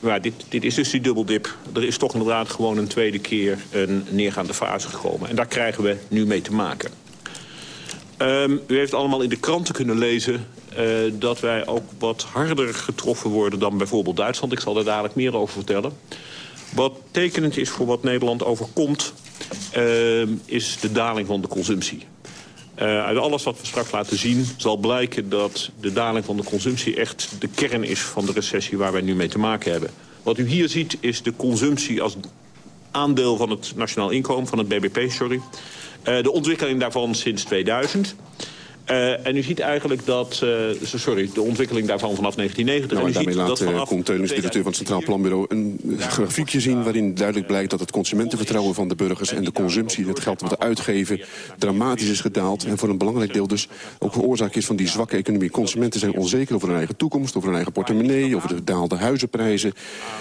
Maar dit, is dus die dubbeldip. Er is toch inderdaad gewoon een tweede keer een neergaande fase gekomen. En daar krijgen we nu mee te maken. Um, u heeft allemaal in de kranten kunnen lezen uh, dat wij ook wat harder getroffen worden dan bijvoorbeeld Duitsland. Ik zal daar dadelijk meer over vertellen. Wat tekenend is voor wat Nederland overkomt, uh, is de daling van de consumptie. Uh, uit alles wat we straks laten zien zal blijken dat de daling van de consumptie echt de kern is van de recessie waar wij nu mee te maken hebben. Wat u hier ziet is de consumptie als aandeel van het nationaal inkomen, van het BBP, sorry. Uh, de ontwikkeling daarvan sinds 2000. Uh, en u ziet eigenlijk dat, uh, sorry, de ontwikkeling daarvan vanaf 1990. Nou, en, daarmee laat dat vanaf Koen directeur van het Centraal Planbureau... een grafiekje zien waarin duidelijk blijkt dat het consumentenvertrouwen van de burgers... en de consumptie, het geld wat we uitgeven, dramatisch is gedaald. En voor een belangrijk deel dus ook een oorzaak is van die zwakke economie. Consumenten zijn onzeker over hun eigen toekomst, over hun eigen portemonnee... over de daalde huizenprijzen,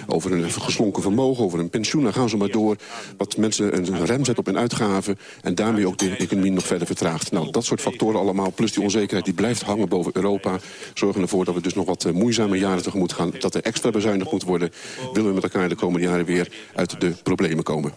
over hun geslonken vermogen, over hun pensioen. Dan gaan ze maar door wat mensen een rem zet op hun uitgaven... en daarmee ook de economie nog verder vertraagt. Nou, dat soort factoren allemaal plus die onzekerheid die blijft hangen boven Europa... zorgen ervoor dat we dus nog wat moeizame jaren tegemoet gaan. Dat er extra bezuinigd moet worden. Willen we met elkaar de komende jaren weer uit de problemen komen.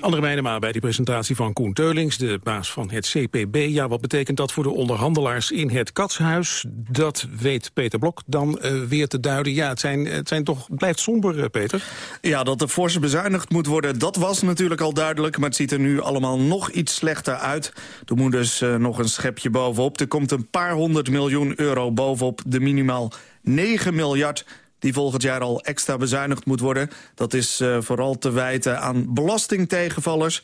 Andere Meijnema bij die presentatie van Koen Teulings, de baas van het CPB. Ja, wat betekent dat voor de onderhandelaars in het Katshuis? Dat weet Peter Blok dan uh, weer te duiden. Ja, het, zijn, het zijn toch, blijft somber, uh, Peter. Ja, dat er forse bezuinigd moet worden, dat was natuurlijk al duidelijk. Maar het ziet er nu allemaal nog iets slechter uit. Er moet dus uh, nog een schepje bovenop. Er komt een paar honderd miljoen euro bovenop de minimaal 9 miljard die volgend jaar al extra bezuinigd moet worden. Dat is uh, vooral te wijten aan belastingtegenvallers.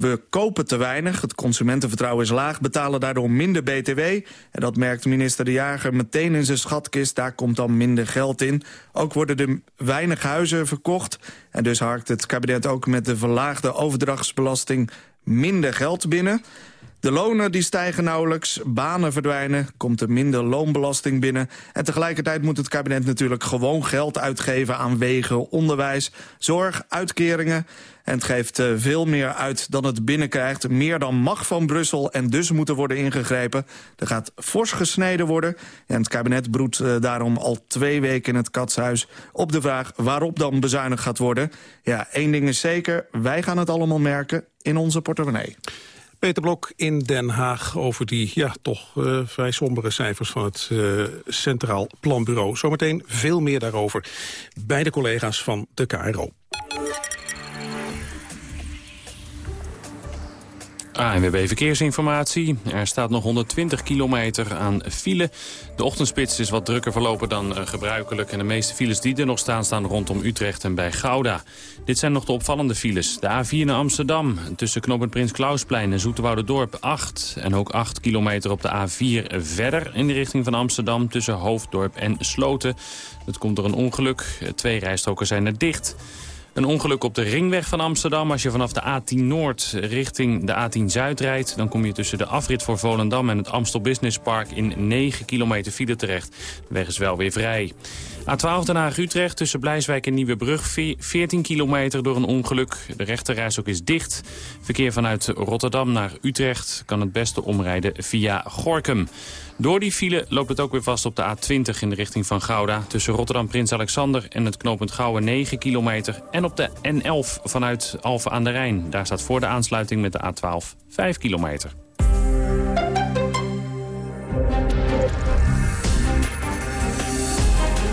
We kopen te weinig, het consumentenvertrouwen is laag... betalen daardoor minder BTW. En dat merkt minister De Jager meteen in zijn schatkist. Daar komt dan minder geld in. Ook worden er weinig huizen verkocht. En dus harkt het kabinet ook met de verlaagde overdrachtsbelasting... minder geld binnen... De lonen die stijgen nauwelijks, banen verdwijnen, komt er minder loonbelasting binnen. En tegelijkertijd moet het kabinet natuurlijk gewoon geld uitgeven aan wegen, onderwijs, zorg, uitkeringen. En het geeft uh, veel meer uit dan het binnenkrijgt. Meer dan mag van Brussel en dus moet er worden ingegrepen. Er gaat fors gesneden worden. En het kabinet broedt uh, daarom al twee weken in het katshuis... op de vraag waarop dan bezuinigd gaat worden. Ja, één ding is zeker, wij gaan het allemaal merken in onze portemonnee. Peter Blok in Den Haag over die ja, toch uh, vrij sombere cijfers van het uh, Centraal Planbureau. Zometeen veel meer daarover bij de collega's van de KRO. ANWB Verkeersinformatie. Er staat nog 120 kilometer aan file. De ochtendspits is wat drukker verlopen dan uh, gebruikelijk. En de meeste files die er nog staan, staan rondom Utrecht en bij Gouda. Dit zijn nog de opvallende files. De A4 naar Amsterdam, tussen knooppunt Prins Klausplein en Dorp 8. En ook 8 kilometer op de A4 verder in de richting van Amsterdam... tussen Hoofddorp en Sloten. Dat komt door een ongeluk. Twee rijstroken zijn er dicht. Een ongeluk op de ringweg van Amsterdam. Als je vanaf de A10 Noord richting de A10 Zuid rijdt... dan kom je tussen de afrit voor Volendam en het Amstel Business Park... in 9 kilometer file terecht. De weg is wel weer vrij. A12 Den Haag-Utrecht tussen Blijswijk en Nieuwebrug 14 kilometer door een ongeluk. De rechterreis ook is dicht. Verkeer vanuit Rotterdam naar Utrecht kan het beste omrijden via Gorkum. Door die file loopt het ook weer vast op de A20 in de richting van Gouda... tussen Rotterdam-Prins Alexander en het knooppunt Gouwen 9 kilometer... en op de N11 vanuit Alphen aan de Rijn. Daar staat voor de aansluiting met de A12 5 kilometer.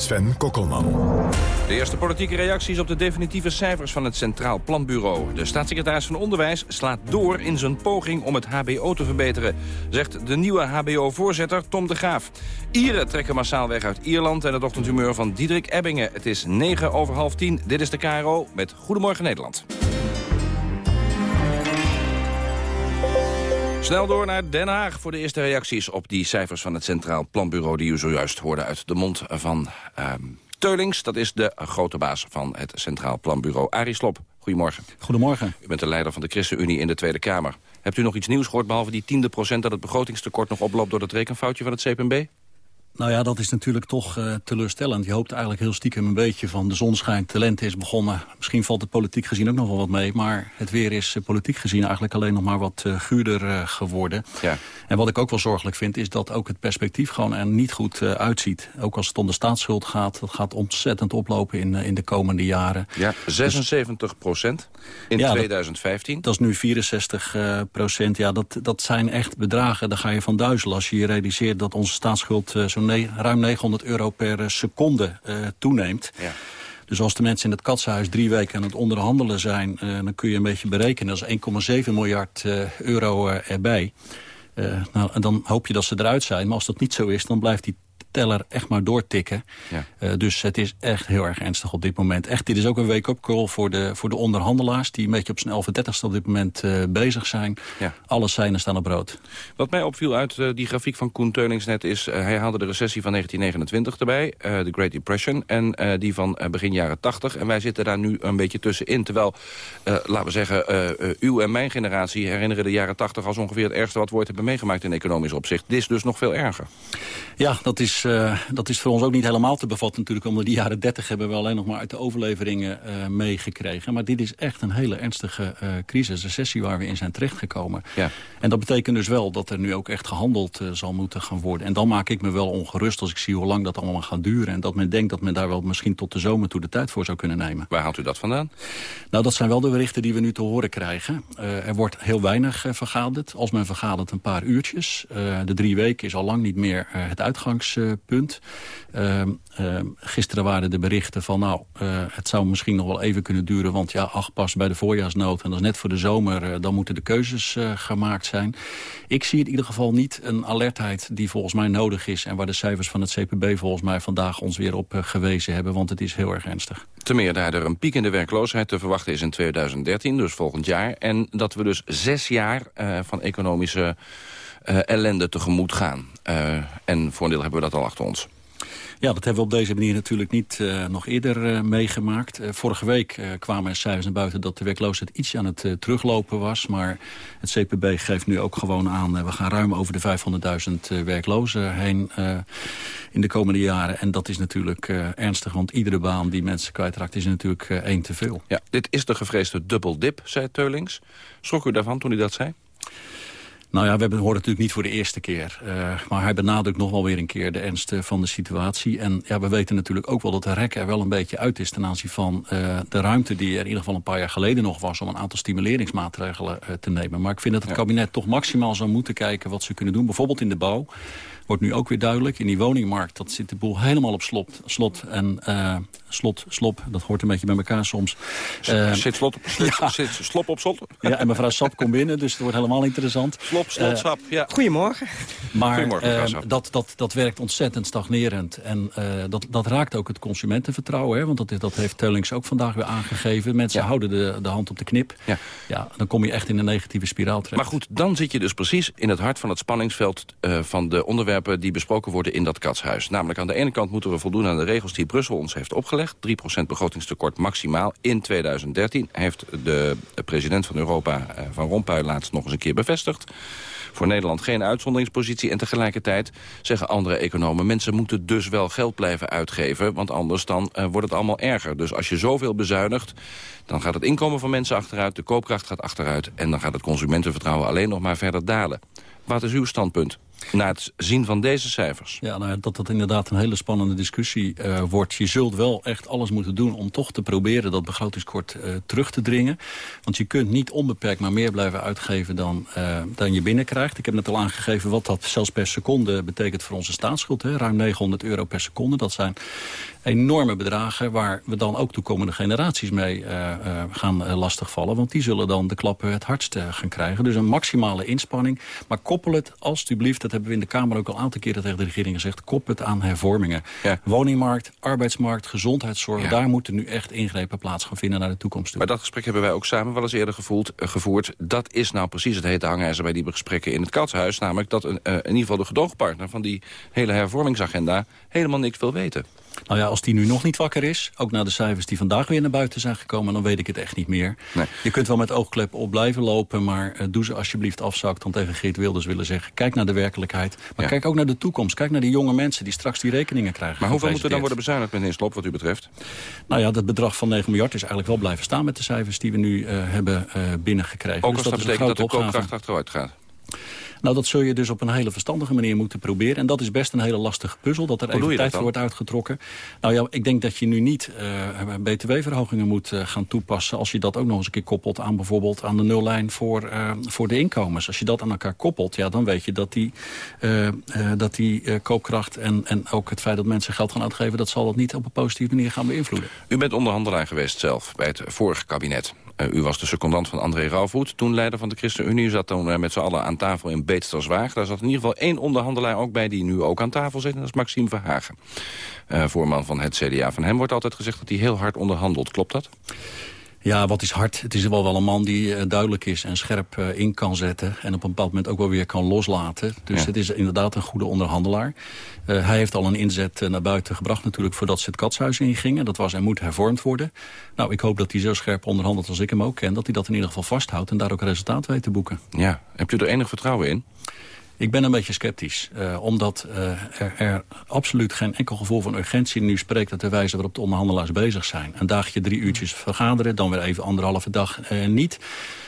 Sven Kokkelman. De eerste politieke reacties op de definitieve cijfers van het Centraal Planbureau. De staatssecretaris van Onderwijs slaat door in zijn poging om het hbo te verbeteren... zegt de nieuwe hbo-voorzitter Tom de Graaf. Ieren trekken massaal weg uit Ierland en het ochtendhumeur van Diederik Ebbingen. Het is 9 over half 10. Dit is de KRO met Goedemorgen Nederland. Snel door naar Den Haag voor de eerste reacties op die cijfers van het Centraal Planbureau... die u zojuist hoorde uit de mond van uh, Teulings, dat is de grote baas van het Centraal Planbureau. Arie Slop, goedemorgen. Goedemorgen. U bent de leider van de ChristenUnie in de Tweede Kamer. Hebt u nog iets nieuws gehoord, behalve die tiende procent... dat het begrotingstekort nog oploopt door het rekenfoutje van het CPMB? Nou ja, dat is natuurlijk toch uh, teleurstellend. Je hoopt eigenlijk heel stiekem een beetje van de zon schijnt, talent is begonnen. Misschien valt het politiek gezien ook nog wel wat mee. Maar het weer is uh, politiek gezien eigenlijk alleen nog maar wat uh, guurder geworden. Ja. En wat ik ook wel zorgelijk vind is dat ook het perspectief gewoon er niet goed uitziet. Ook als het om de staatsschuld gaat, dat gaat ontzettend oplopen in, in de komende jaren. Ja, 76 procent in ja, 2015. Dat, dat, is nu 64 procent. Ja, dat, dat zijn echt bedragen, daar ga je van duizelen als je je realiseert dat onze staatsschuld zo'n ruim 900 euro per seconde uh, toeneemt. Ja. Dus als de mensen in het katshuis drie weken aan het onderhandelen zijn... Uh, dan kun je een beetje berekenen, dat is 1,7 miljard uh, euro erbij. nou, en dan hoop je dat ze eruit zijn. Maar als dat niet zo is, dan blijft die teller echt maar doortikken. Ja. Uh, dus het is echt heel erg ernstig op dit moment. Echt, dit is ook een wake-up call voor de, voor de onderhandelaars... die een beetje op zijn 11.30ste op dit moment uh, bezig zijn. Ja. Alle seinen staan op rood. Wat mij opviel uit uh, die grafiek van Koen Teunings net is... hij haalde de recessie van 1929 erbij, de Great Depression... en die van begin jaren 80. En wij zitten daar nu een beetje tussenin. Terwijl, laten we zeggen, uw en mijn generatie herinneren de jaren 80... als ongeveer het ergste wat we ooit hebben meegemaakt in economisch opzicht. Dit is dus nog veel erger. Ja, dat is uh, dat is voor ons ook niet helemaal te bevatten natuurlijk. Omdat die jaren 30 hebben we alleen nog maar uit de overleveringen uh, meegekregen. Maar dit is echt een hele ernstige uh, crisis, recessie waar we in zijn terechtgekomen. Ja. En dat betekent dus wel dat er nu ook echt gehandeld zal moeten gaan worden. En dan maak ik me wel ongerust als ik zie hoe lang dat allemaal gaat duren. En dat men denkt dat men daar wel misschien tot de zomer toe de tijd voor zou kunnen nemen. Waar haalt u dat vandaan? Nou, dat zijn wel de berichten die we nu te horen krijgen. er wordt heel weinig vergaderd. Als men vergadert een paar uurtjes. de drie weken is al lang niet meer het uitgangspunt. Uh, uh, gisteren waren de berichten van, nou, uh, het zou misschien nog wel even kunnen duren... want ja, ach, pas bij de voorjaarsnood en dat is net voor de zomer... dan moeten de keuzes gemaakt zijn. Ik zie in ieder geval niet een alertheid die volgens mij nodig is... en waar de cijfers van het CPB volgens mij vandaag ons weer op gewezen hebben... want het is heel erg ernstig. Ten meer daar er een piek in de werkloosheid te verwachten is in 2013, dus volgend jaar... en dat we dus zes jaar van economische... Uh, ellende tegemoet gaan. Uh, en voor een deel hebben we dat al achter ons. Ja, dat hebben we op deze manier natuurlijk niet uh, nog eerder uh, meegemaakt. Uh, vorige week kwamen er cijfers naar buiten dat de werkloosheid iets aan het teruglopen was. Maar het CPB geeft nu ook gewoon aan... we gaan ruim over de 500.000 werklozen heen in de komende jaren. En dat is natuurlijk ernstig, want iedere baan die mensen kwijtraakt... is natuurlijk één te veel. Ja, dit is de gevreesde dubbeldip, zei Teulings. Schrok u daarvan toen hij dat zei? Nou ja, we hebben, horen natuurlijk niet voor de eerste keer. Uh, maar hij benadrukt nog wel weer een keer de ernst van de situatie. En ja, we weten natuurlijk ook wel dat de rek er wel een beetje uit is... ten aanzien van uh, de ruimte die er in ieder geval een paar jaar geleden nog was... om een aantal stimuleringsmaatregelen uh, te nemen. Maar ik vind dat het kabinet toch maximaal zou moeten kijken wat ze kunnen doen. Bijvoorbeeld in de bouw. Wordt nu ook weer duidelijk. In die woningmarkt, dat zit de boel helemaal op slot. slot en uh, slot, slop, dat hoort een beetje bij elkaar soms. Uh, zit, slot op, zit, ja. zit slop op slot? Ja, en mevrouw Sap komt binnen, dus het wordt helemaal interessant. Slop, slot, uh, sap, ja. Goedemorgen. Maar Goedemorgen, uh, dat, dat, dat werkt ontzettend stagnerend. En dat, dat raakt ook het consumentenvertrouwen. Hè, want dat, dat heeft Teulings ook vandaag weer aangegeven. Mensen ja. houden de, de hand op de knip. Ja. ja. dan kom je echt in een negatieve spiraal terecht. Maar goed, dan zit je dus precies in het hart van het spanningsveld... van de onderwerpen die besproken worden in dat katshuis. Namelijk aan de ene kant moeten we voldoen aan de regels die Brussel ons heeft opgelegd. 3% begrotingstekort maximaal in 2013. Heeft de president van Europa, Van Rompuy, laatst nog eens een keer bevestigd. Voor Nederland geen uitzonderingspositie. En tegelijkertijd zeggen andere economen... mensen moeten dus wel geld blijven uitgeven... want anders dan uh, wordt het allemaal erger. Dus als je zoveel bezuinigt... dan gaat het inkomen van mensen achteruit, de koopkracht gaat achteruit... en dan gaat het consumentenvertrouwen alleen nog maar verder dalen. Wat is uw standpunt? Na het zien van deze cijfers. Ja, nou, dat dat inderdaad een hele spannende discussie uh, wordt. Je zult wel echt alles moeten doen om toch te proberen dat begrotingskort uh, terug te dringen. Want je kunt niet onbeperkt maar meer blijven uitgeven dan, uh, dan je binnenkrijgt. Ik heb net al aangegeven wat dat zelfs per seconde betekent voor onze staatsschuld. Hè. Ruim 900 euro per seconde. Dat zijn enorme bedragen waar we dan ook toekomende generaties mee gaan lastigvallen. Want die zullen dan de klappen het hardst gaan krijgen. Dus een maximale inspanning. Maar koppel het alstublieft dat hebben we in de Kamer ook al een aantal keren tegen de regering gezegd... kop het aan hervormingen. Ja. Woningmarkt, arbeidsmarkt, gezondheidszorg... Ja. daar moeten nu echt ingrepen plaats gaan vinden naar de toekomst toe. Maar dat gesprek hebben wij ook samen wel eens eerder gevoeld, uh, gevoerd. Dat is nou precies het hete hangijzer bij die gesprekken in het Katshuis. Namelijk dat een, uh, in ieder geval de gedoogpartner van die hele hervormingsagenda... helemaal niks wil weten. Nou ja, als die nu nog niet wakker is, ook na de cijfers die vandaag weer naar buiten zijn gekomen, dan weet ik het echt niet meer. Nee. Je kunt wel met oogkleppen op blijven lopen, maar uh, doe ze alsjeblieft af, zou ik dan tegen Geert Wilders willen zeggen. Kijk naar de werkelijkheid, maar kijk ook naar de toekomst. Kijk naar die jonge mensen die straks die rekeningen krijgen. Maar hoeveel moet er dan worden bezuinigd, meneer Slop, wat u betreft? Nou ja, dat bedrag van 9 miljard is eigenlijk wel blijven staan met de cijfers die we nu uh, hebben uh, binnengekregen. Ook als dus dat, dat betekent dat de koopkracht achteruit gaat? Nou, dat zul je dus op een hele verstandige manier moeten proberen. En dat is best een hele lastige puzzel, dat er even tijd voor wordt uitgetrokken. Nou ja, ik denk dat je nu niet uh, btw-verhogingen moet uh, gaan toepassen... als je dat ook nog eens een keer koppelt aan bijvoorbeeld aan de nullijn voor, uh, voor de inkomens. Als je dat aan elkaar koppelt, ja, dan weet je dat die, dat die koopkracht... En, en ook het feit dat mensen geld gaan uitgeven... dat zal dat niet op een positieve manier gaan beïnvloeden. U bent onderhandelaar geweest zelf bij het vorige kabinet. U was de secondant van André Rauwvoet, toen leider van de ChristenUnie. U zat toen met z'n allen aan tafel in Beetsterswaag. Daar zat in ieder geval één onderhandelaar ook bij die nu ook aan tafel zit. En dat is Maxime Verhagen, uh, voorman van het CDA. Van hem wordt altijd gezegd dat hij heel hard onderhandelt. Klopt dat? Ja, wat is hard? Het is wel wel een man die uh, duidelijk is en scherp uh, in kan zetten. En op een bepaald moment ook wel weer kan loslaten. Dus ja. het is inderdaad een goede onderhandelaar. Uh, hij heeft al een inzet naar buiten gebracht natuurlijk voordat ze het katshuis ingingen. Dat was en moet hervormd worden. Nou, ik hoop dat hij zo scherp onderhandelt als ik hem ook ken. Dat hij dat in ieder geval vasthoudt en daar ook resultaat weet te boeken. Ja, hebt u er enig vertrouwen in? Ik ben een beetje sceptisch, uh, omdat uh, er, er, absoluut geen enkel gevoel van urgentie nu spreekt... uit de wijze waarop de onderhandelaars bezig zijn. Een dagje drie uurtjes vergaderen, dan weer even anderhalve dag uh, niet...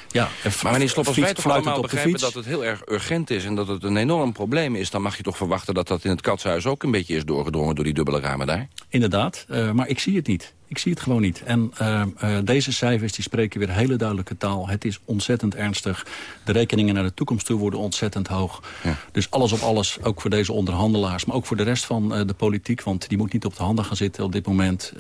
Ja, maar meneer Slop, als wij toch allemaal begrijpen dat het heel erg urgent is... en dat het een enorm probleem is... dan mag je toch verwachten dat dat in het katshuis ook een beetje is doorgedrongen... door die dubbele ramen daar? Inderdaad, maar ik zie het niet. Ik zie het gewoon niet. En uh, uh, deze cijfers die spreken weer hele duidelijke taal. Het is ontzettend ernstig. De rekeningen naar de toekomst toe worden ontzettend hoog. Ja. Dus alles op alles, ook voor deze onderhandelaars... maar ook voor de rest van uh, de politiek... want die moet niet op de handen gaan zitten op dit moment.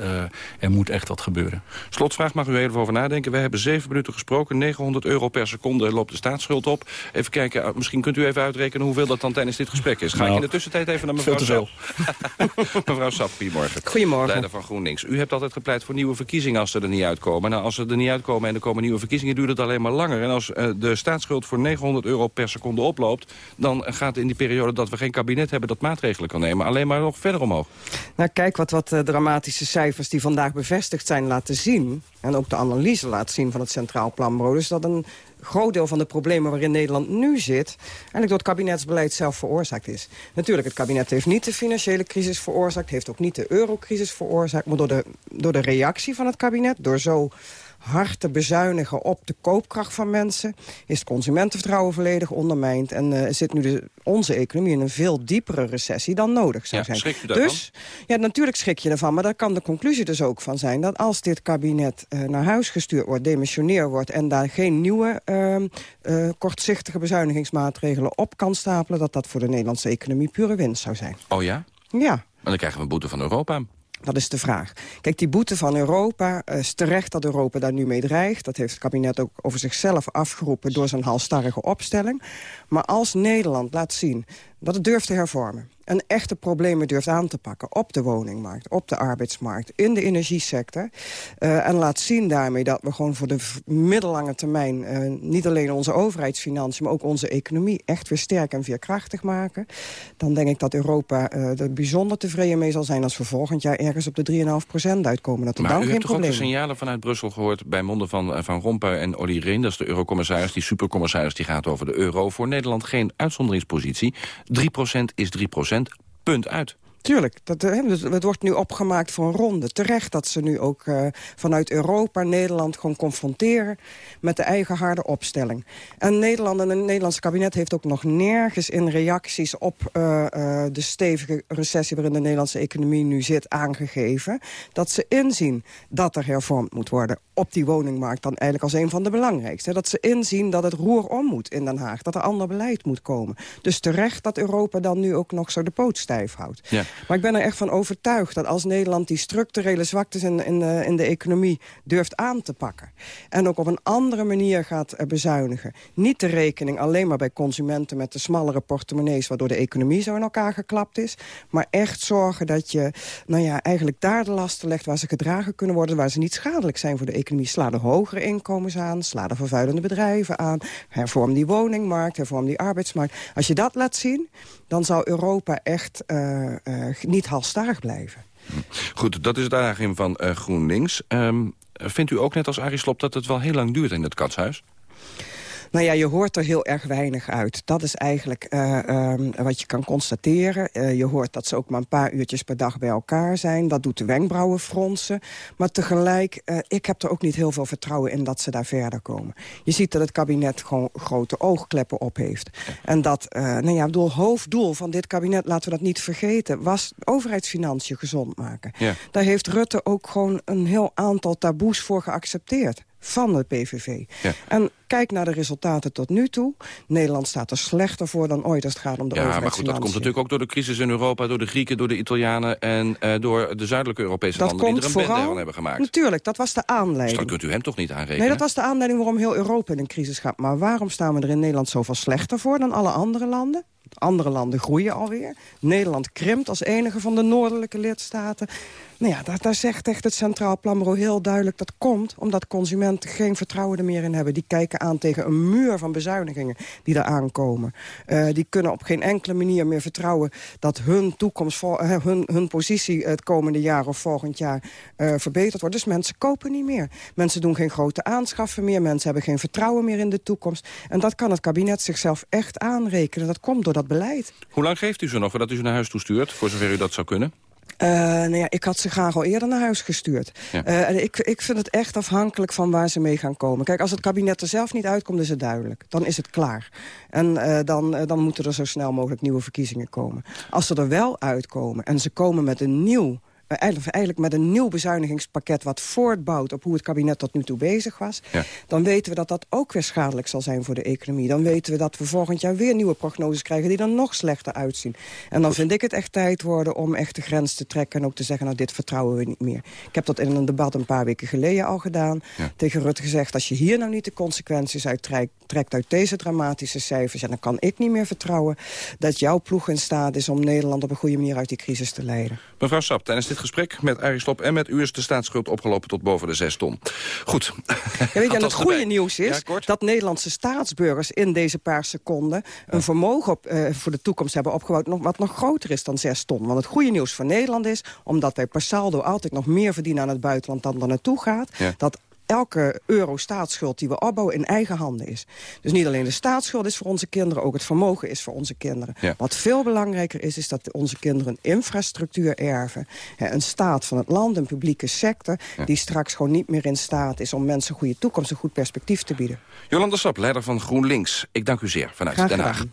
er moet echt wat gebeuren. Slotvraag mag u even over nadenken. We hebben zeven minuten gesproken. 900 euro per seconde loopt de staatsschuld op. Even kijken, misschien kunt u even uitrekenen... hoeveel dat dan tijdens dit gesprek is. Ga nou, ik in de tussentijd even naar mevrouw Sap. mevrouw Sap, goedemorgen. Goedemorgen. Leider van GroenLinks. U hebt altijd gepleit voor nieuwe verkiezingen als ze er niet uitkomen. Nou, als ze er niet uitkomen en er komen nieuwe verkiezingen... duurt het alleen maar langer. En als uh, de staatsschuld voor 900 euro per seconde oploopt... dan gaat in die periode dat we geen kabinet hebben... dat maatregelen kan nemen, alleen maar nog verder omhoog. Nou, kijk wat, wat uh, dramatische cijfers die vandaag bevestigd zijn laten zien... en ook de analyse laat zien van het Centraal Planbureau... dus dat een groot deel van de problemen waarin Nederland nu zit... eigenlijk door het kabinetsbeleid zelf veroorzaakt is. Natuurlijk, het kabinet heeft niet de financiële crisis veroorzaakt... heeft ook niet de eurocrisis veroorzaakt... maar door de, door de reactie van het kabinet, door zo hard te bezuinigen op de koopkracht van mensen... is het consumentenvertrouwen volledig ondermijnd... en uh, zit nu de, onze economie in een veel diepere recessie dan nodig zou ja, zijn. dus, ja, natuurlijk schrik je ervan, maar daar kan de conclusie dus ook van zijn... dat als dit kabinet uh, naar huis gestuurd wordt, demissioneer wordt... en daar geen nieuwe uh, kortzichtige bezuinigingsmaatregelen op kan stapelen... dat dat voor de Nederlandse economie pure winst zou zijn. Oh ja? Ja. Maar dan krijgen we een boete van Europa. Dat is de vraag. Kijk, die boete van Europa, uh, is terecht dat Europa daar nu mee dreigt. Dat heeft het kabinet ook over zichzelf afgeroepen door zijn halstarrige opstelling. Maar als Nederland laat zien dat het durft te hervormen... en echte problemen durft aan te pakken op de woningmarkt... op de arbeidsmarkt, in de energiesector... Uh, en laat zien daarmee dat we gewoon voor de middellange termijn... Uh, niet alleen onze overheidsfinanciën, maar ook onze economie... echt weer sterk en veerkrachtig maken... dan denk ik dat Europa uh, er bijzonder tevreden mee zal zijn... als we volgend jaar ergens op de 3,5% uitkomen. Dat er maar dan u geen hebt toch ook de signalen vanuit Brussel gehoord... bij monden van Van Rompuy en Olly Rehn, dat is de eurocommissaris... die supercommissaris die gaat over de euro. Voor Nederland geen uitzonderingspositie. 3% is 3% punt uit. Tuurlijk, dat, het wordt nu opgemaakt voor een ronde. Terecht dat ze nu ook uh, vanuit Europa Nederland gewoon confronteren... met de eigen harde opstelling. En Nederland en het Nederlandse kabinet heeft ook nog nergens in reacties... op uh, uh, de stevige recessie waarin de Nederlandse economie nu zit aangegeven... dat ze inzien dat er hervormd moet worden op die woningmarkt... dan eigenlijk als een van de belangrijkste. Dat ze inzien dat het roer om moet in Den Haag. Dat er ander beleid moet komen. Dus terecht dat Europa dan nu ook nog zo de poot stijf houdt. Ja. Maar ik ben er echt van overtuigd dat als Nederland die structurele zwaktes in, in, de, in de economie durft aan te pakken... en ook op een andere manier gaat bezuinigen... niet de rekening alleen maar bij consumenten met de smallere portemonnees... waardoor de economie zo in elkaar geklapt is... maar echt zorgen dat je nou ja, eigenlijk daar de lasten legt... waar ze gedragen kunnen worden, waar ze niet schadelijk zijn voor de economie. Sla de hogere inkomens aan, sla de vervuilende bedrijven aan... hervorm die woningmarkt, hervorm die arbeidsmarkt. Als je dat laat zien, dan zal Europa echt uh, uh, niet halstarrig blijven. Goed, dat is het aangeven van eh, GroenLinks. Ehm, vindt u ook net als Arie Slob dat het wel heel lang duurt in het katshuis? Nou ja, je hoort er heel erg weinig uit. Dat is eigenlijk uh, um, wat je kan constateren. Uh, je hoort dat ze ook maar een paar uurtjes per dag bij elkaar zijn. Dat doet de wenkbrauwen fronsen. Maar tegelijk, uh, ik heb er ook niet heel veel vertrouwen in dat ze daar verder komen. Je ziet dat het kabinet gewoon grote oogkleppen op heeft. En dat, nou ja, het hoofddoel van dit kabinet, laten we dat niet vergeten... was overheidsfinanciën gezond maken. Ja. Daar heeft Rutte ook gewoon een heel aantal taboes voor geaccepteerd van de PVV. Ja. En kijk naar de resultaten tot nu toe. Nederland staat er slechter voor dan ooit als het gaat om de Ja, maar goed, dat komt natuurlijk ook door de crisis in Europa... door de Grieken, door de Italianen en uh, door de zuidelijke Europese dat landen... die er een vooral, hebben gemaakt. Natuurlijk, dat was de aanleiding. Dus dan kunt u hem toch niet aanrekenen? Nee, dat was de aanleiding waarom heel Europa in een crisis gaat. Maar waarom staan we er in Nederland zoveel slechter voor dan alle andere landen? Andere landen groeien alweer. Nederland krimpt als enige van de noordelijke lidstaten. Nou ja, daar, zegt echt het Centraal Planbureau heel duidelijk... dat komt omdat consumenten geen vertrouwen er meer in hebben. Die kijken aan tegen een muur van bezuinigingen die er aankomen. Uh, die kunnen op geen enkele manier meer vertrouwen... dat hun toekomst, uh, hun, hun positie het komende jaar of volgend jaar uh, verbeterd wordt. Dus mensen kopen niet meer. Mensen doen geen grote aanschaffen meer. Mensen hebben geen vertrouwen meer in de toekomst. En dat kan het kabinet zichzelf echt aanrekenen. Dat komt door dat beleid. Hoe lang geeft u ze nog voordat u ze naar huis toestuurt? Voor zover u dat zou kunnen? Uh, nou ja, ik had ze graag al eerder naar huis gestuurd. Ja. Uh, en ik, ik vind het echt afhankelijk van waar ze mee gaan komen. Kijk, als het kabinet er zelf niet uitkomt, is het duidelijk. Dan is het klaar. En uh, dan, dan moeten er zo snel mogelijk nieuwe verkiezingen komen. Als ze er wel uitkomen en ze komen met een nieuw eigenlijk, eigenlijk met een nieuw bezuinigingspakket... wat voortbouwt op hoe het kabinet tot nu toe bezig was... Ja. dan weten we dat dat ook weer schadelijk zal zijn voor de economie. Dan weten we dat we volgend jaar weer nieuwe prognoses krijgen... die er nog slechter uitzien. En dan vind ik het echt tijd worden om echt de grens te trekken... en ook te zeggen, nou, dit vertrouwen we niet meer. Ik heb dat in een debat een paar weken geleden al gedaan. Ja. Tegen Rutte gezegd, als je hier nou niet de consequenties uit trekt, trekt uit deze dramatische cijfers... Ja, dan kan ik niet meer vertrouwen dat jouw ploeg in staat is... om Nederland op een goede manier uit die crisis te leiden. Mevrouw Sap, tijdens dit gesprek met Arie Slob en met u... is de staatsschuld opgelopen tot boven de 6 ton. Goed. Ja, weet je, en het goede erbij. nieuws is ja, dat Nederlandse staatsburgers... in deze paar seconden een vermogen op, uh, voor de toekomst hebben opgebouwd... Nog, wat nog groter is dan 6 ton. Want het goede nieuws voor Nederland is... omdat wij per saldo altijd nog meer verdienen aan het buitenland... dan er naartoe gaat... Dat elke euro staatsschuld die we opbouwen in eigen handen is. Dus niet alleen de staatsschuld is voor onze kinderen, ook het vermogen is voor onze kinderen. Ja. Wat veel belangrijker is, is dat onze kinderen infrastructuur erven. Een staat van het land, een publieke sector... Ja. die straks gewoon niet meer in staat is om mensen een goede toekomst... een goed perspectief te bieden. Jolanda Sap, leider van GroenLinks. Ik dank u zeer vanuit Den Haag.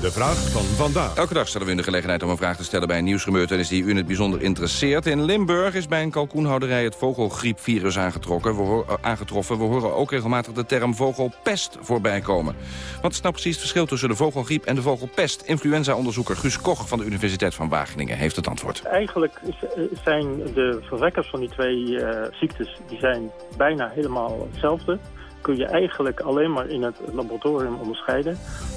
De vraag van vandaag. Elke dag stellen we u de gelegenheid om een vraag te stellen bij een nieuwsgebeurtenis die u in het bijzonder interesseert. In Limburg is bij een kalkoenhouderij het vogelgriepvirus aangetrokken. We uh, aangetroffen. We horen ook regelmatig de term vogelpest voorbij komen. Wat is nou precies het verschil tussen de vogelgriep en de vogelpest? Influenza-onderzoeker Guus Koch van de Universiteit van Wageningen heeft het antwoord. Eigenlijk zijn de verwekkers van die twee uh, ziektes die zijn bijna helemaal hetzelfde kun je eigenlijk alleen maar in het laboratorium onderscheiden.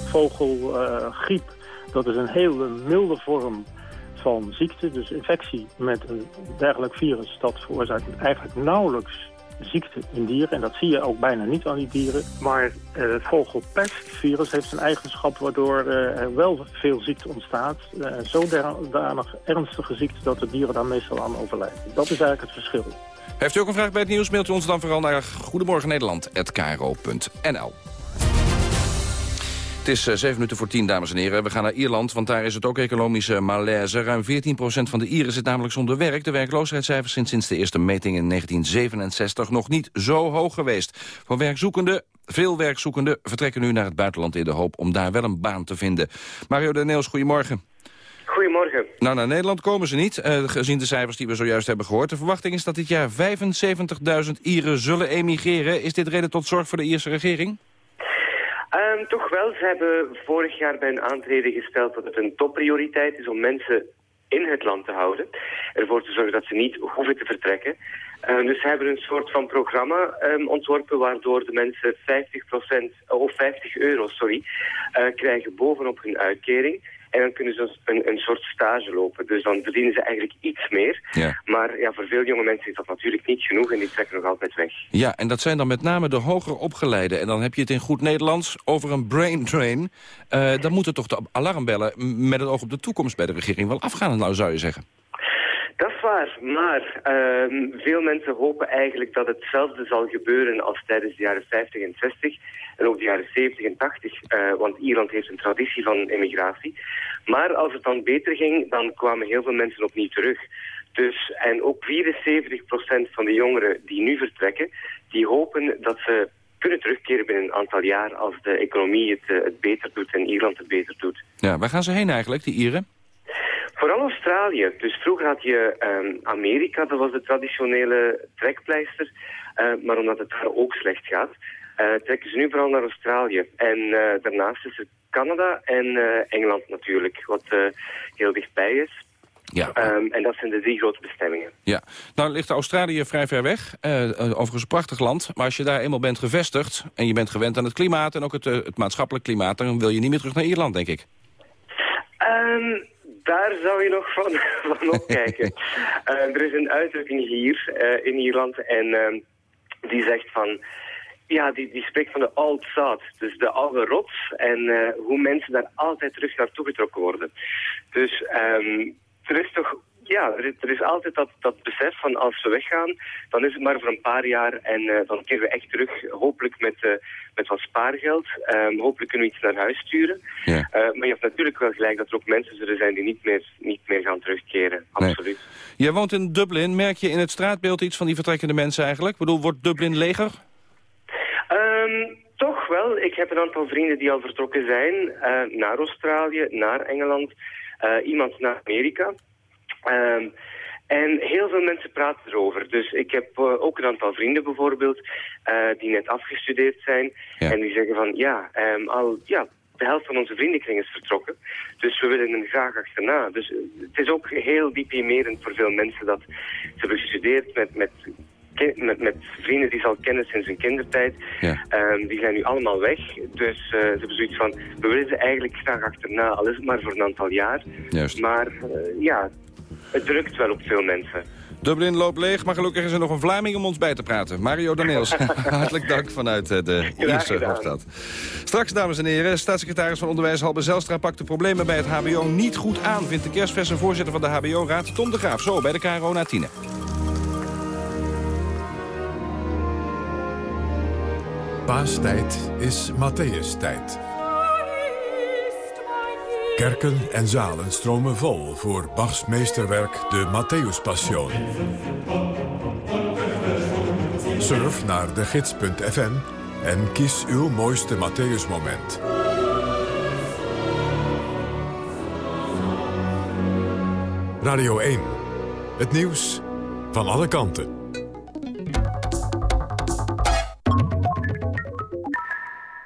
Vogelgriep, dat is een hele milde vorm van ziekte. Dus infectie met een dergelijk virus, dat veroorzaakt eigenlijk nauwelijks ziekte in dieren. En dat zie je ook bijna niet aan die dieren. Maar uh, het vogelpestvirus heeft een eigenschap waardoor uh, er wel veel ziekte ontstaat. Uh, zodanig ernstige ziekte dat de dieren daar meestal aan overlijden. Dat is eigenlijk het verschil. Heeft u ook een vraag bij het nieuws, mailt u ons dan vooral naar Goedemorgen Nederland@kro.nl. Het is 7 minuten voor 10, dames en heren. We gaan naar Ierland, want daar is het ook economische malaise. Ruim 14% van de Ieren zit namelijk zonder werk. De werkloosheidscijfers zijn sinds de eerste meting in 1967 nog niet zo hoog geweest. Voor werkzoekenden, veel werkzoekenden vertrekken nu naar het buitenland in de hoop om daar wel een baan te vinden. Mario de Neels, goedemorgen. Goedemorgen. Nou, naar Nederland komen ze niet, uh, gezien de cijfers die we zojuist hebben gehoord. De verwachting is dat dit jaar 75.000 Ieren zullen emigreren. Is dit reden tot zorg voor de Ierse regering? Um, toch wel. Ze hebben vorig jaar bij een aantreden gesteld dat het een topprioriteit is om mensen in het land te houden. Ervoor te zorgen dat ze niet hoeven te vertrekken. Uh, dus ze hebben een soort van programma um, ontworpen waardoor de mensen 50% of 50 euro sorry, uh, krijgen bovenop hun uitkering. En dan kunnen ze een, een soort stage lopen. Dus dan verdienen ze eigenlijk iets meer. Ja. Maar ja, voor veel jonge mensen is dat natuurlijk niet genoeg en die trekken nog altijd weg. Ja, en dat zijn dan met name de hoger opgeleiden. En dan heb je het in goed Nederlands over een brain drain. Uh, dan moeten toch de alarmbellen met het oog op de toekomst bij de regering wel afgaan, nou zou je zeggen. waar, maar ehm, veel mensen hopen eigenlijk dat hetzelfde zal gebeuren als tijdens de jaren 50 en 60 en ook de jaren 70 en 80, uh, want Ierland heeft een traditie van emigratie. Maar als het dan beter ging, dan kwamen heel veel mensen opnieuw terug. Dus, en ook 74% van de jongeren die nu vertrekken, die hopen dat ze kunnen terugkeren binnen een aantal jaar als de economie het, uh, het beter doet en Ierland het beter doet. Ja, waar gaan ze heen eigenlijk, die Ieren? Vooral Australië. Dus vroeger had je um, Amerika, dat was de traditionele trekpleister. Uh, maar omdat het daar ook slecht gaat, trekken ze nu vooral naar Australië. En uh, daarnaast is er Canada en Engeland natuurlijk, wat heel dichtbij is. Ja. Um, en dat zijn de drie grote bestemmingen. Ja. Nou ligt Australië vrij ver weg. Uh, overigens een prachtig land. Maar als je daar eenmaal bent gevestigd... en je bent gewend aan het klimaat en ook het, uh, het maatschappelijk klimaat... dan wil je niet meer terug naar Ierland, denk ik. Um, daar zou je nog van, van opkijken. uh, er is een uitdrukking hier in Ierland en die zegt van... Ja, die, die spreekt van de old south, dus de oude rots en uh, hoe mensen daar altijd terug naartoe getrokken worden. Dus um, er is toch, ja, er, er, is altijd dat, dat besef van als we weggaan, dan is het maar voor een paar jaar en uh, dan keren we echt terug, hopelijk met, uh, met wat spaargeld. Um, hopelijk kunnen we iets naar huis sturen. Ja. Maar je hebt natuurlijk wel gelijk dat er ook mensen zullen zijn die niet meer, niet meer gaan terugkeren. Absoluut. Nee. Jij woont in Dublin. Merk je in het straatbeeld iets van die vertrekkende mensen eigenlijk? Ik bedoel, wordt Dublin leger? Um, toch wel. Ik heb een aantal vrienden die al vertrokken zijn uh, naar Australië, naar Engeland, uh, iemand naar Amerika. Um, en heel veel mensen praten erover. Dus ik heb uh, ook een aantal vrienden bijvoorbeeld die net afgestudeerd zijn. Ja. En die zeggen van ja, um, al ja, de helft van onze vriendenkring is vertrokken. Dus we willen er graag achterna. Dus het is ook heel deprimerend voor veel mensen dat ze hebben gestudeerd met... met met, met vrienden die ze al kennen sinds hun kindertijd. Ja. Um, die zijn nu allemaal weg. Dus uh, ze hebben zoiets van, we willen ze eigenlijk graag achterna, al is het maar voor een aantal jaar. Juist. Maar uh, ja, het drukt wel op veel mensen. Dublin loopt leeg, maar gelukkig is er nog een Vlaming om ons bij te praten. Mario Daneels, hartelijk dank vanuit de Ierse hoofdstad. Straks, dames en heren, staatssecretaris van Onderwijs Halbe Zelstra pakt de problemen bij het hbo niet goed aan, vindt de kerstverse voorzitter van de hbo-raad Tom de Graaf. Zo, bij de KRO na tienen. Paastijd is Matthäus-tijd. Kerken en zalen stromen vol voor Bachs meesterwerk de Matthäus-passion. Surf naar de gids.fm en kies uw mooiste Matthäus-moment. Radio 1. Het nieuws van alle kanten.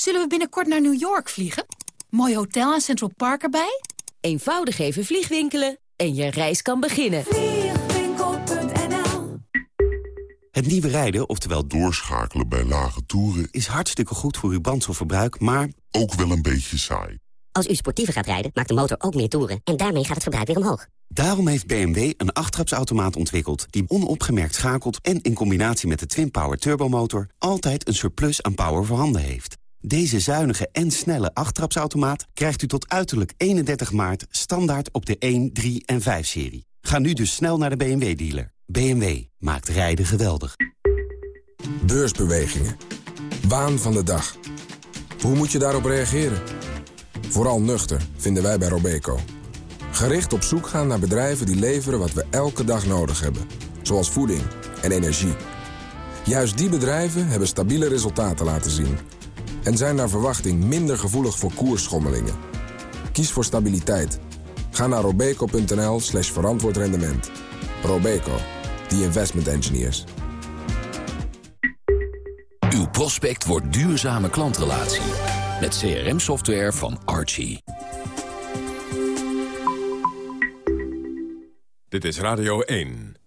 Zullen we binnenkort naar New York vliegen? Mooi hotel en Central Park erbij? Eenvoudig even vliegwinkelen en je reis kan beginnen. Vliegwinkel.nl Het nieuwe rijden, oftewel doorschakelen bij lage toeren... is hartstikke goed voor uw brandstofverbruik, maar ook wel een beetje saai. Als u sportiever gaat rijden, maakt de motor ook meer toeren... en daarmee gaat het verbruik weer omhoog. Daarom heeft BMW een achttrapsautomaat ontwikkeld... die onopgemerkt schakelt en in combinatie met de Twin-Power turbomotor... altijd een surplus aan power voorhanden heeft. Deze zuinige en snelle achttrapsautomaat krijgt u tot uiterlijk 31 maart... standaard op de 1, 3 en 5-serie. Ga nu dus snel naar de BMW-dealer. BMW maakt rijden geweldig. Beursbewegingen. Waan van de dag. Hoe moet je daarop reageren? Vooral nuchter, vinden wij bij Robeco. Gericht op zoek gaan naar bedrijven die leveren wat we elke dag nodig hebben. Zoals voeding, en energie. Juist die bedrijven hebben stabiele resultaten laten zien. En zijn naar verwachting minder gevoelig voor koersschommelingen. Kies voor stabiliteit. Ga naar robeco.nl slash verantwoord rendement. Robeco, the investment engineers. Uw prospect wordt duurzame klantrelatie. Met CRM-software van Archie. Dit is Radio 1.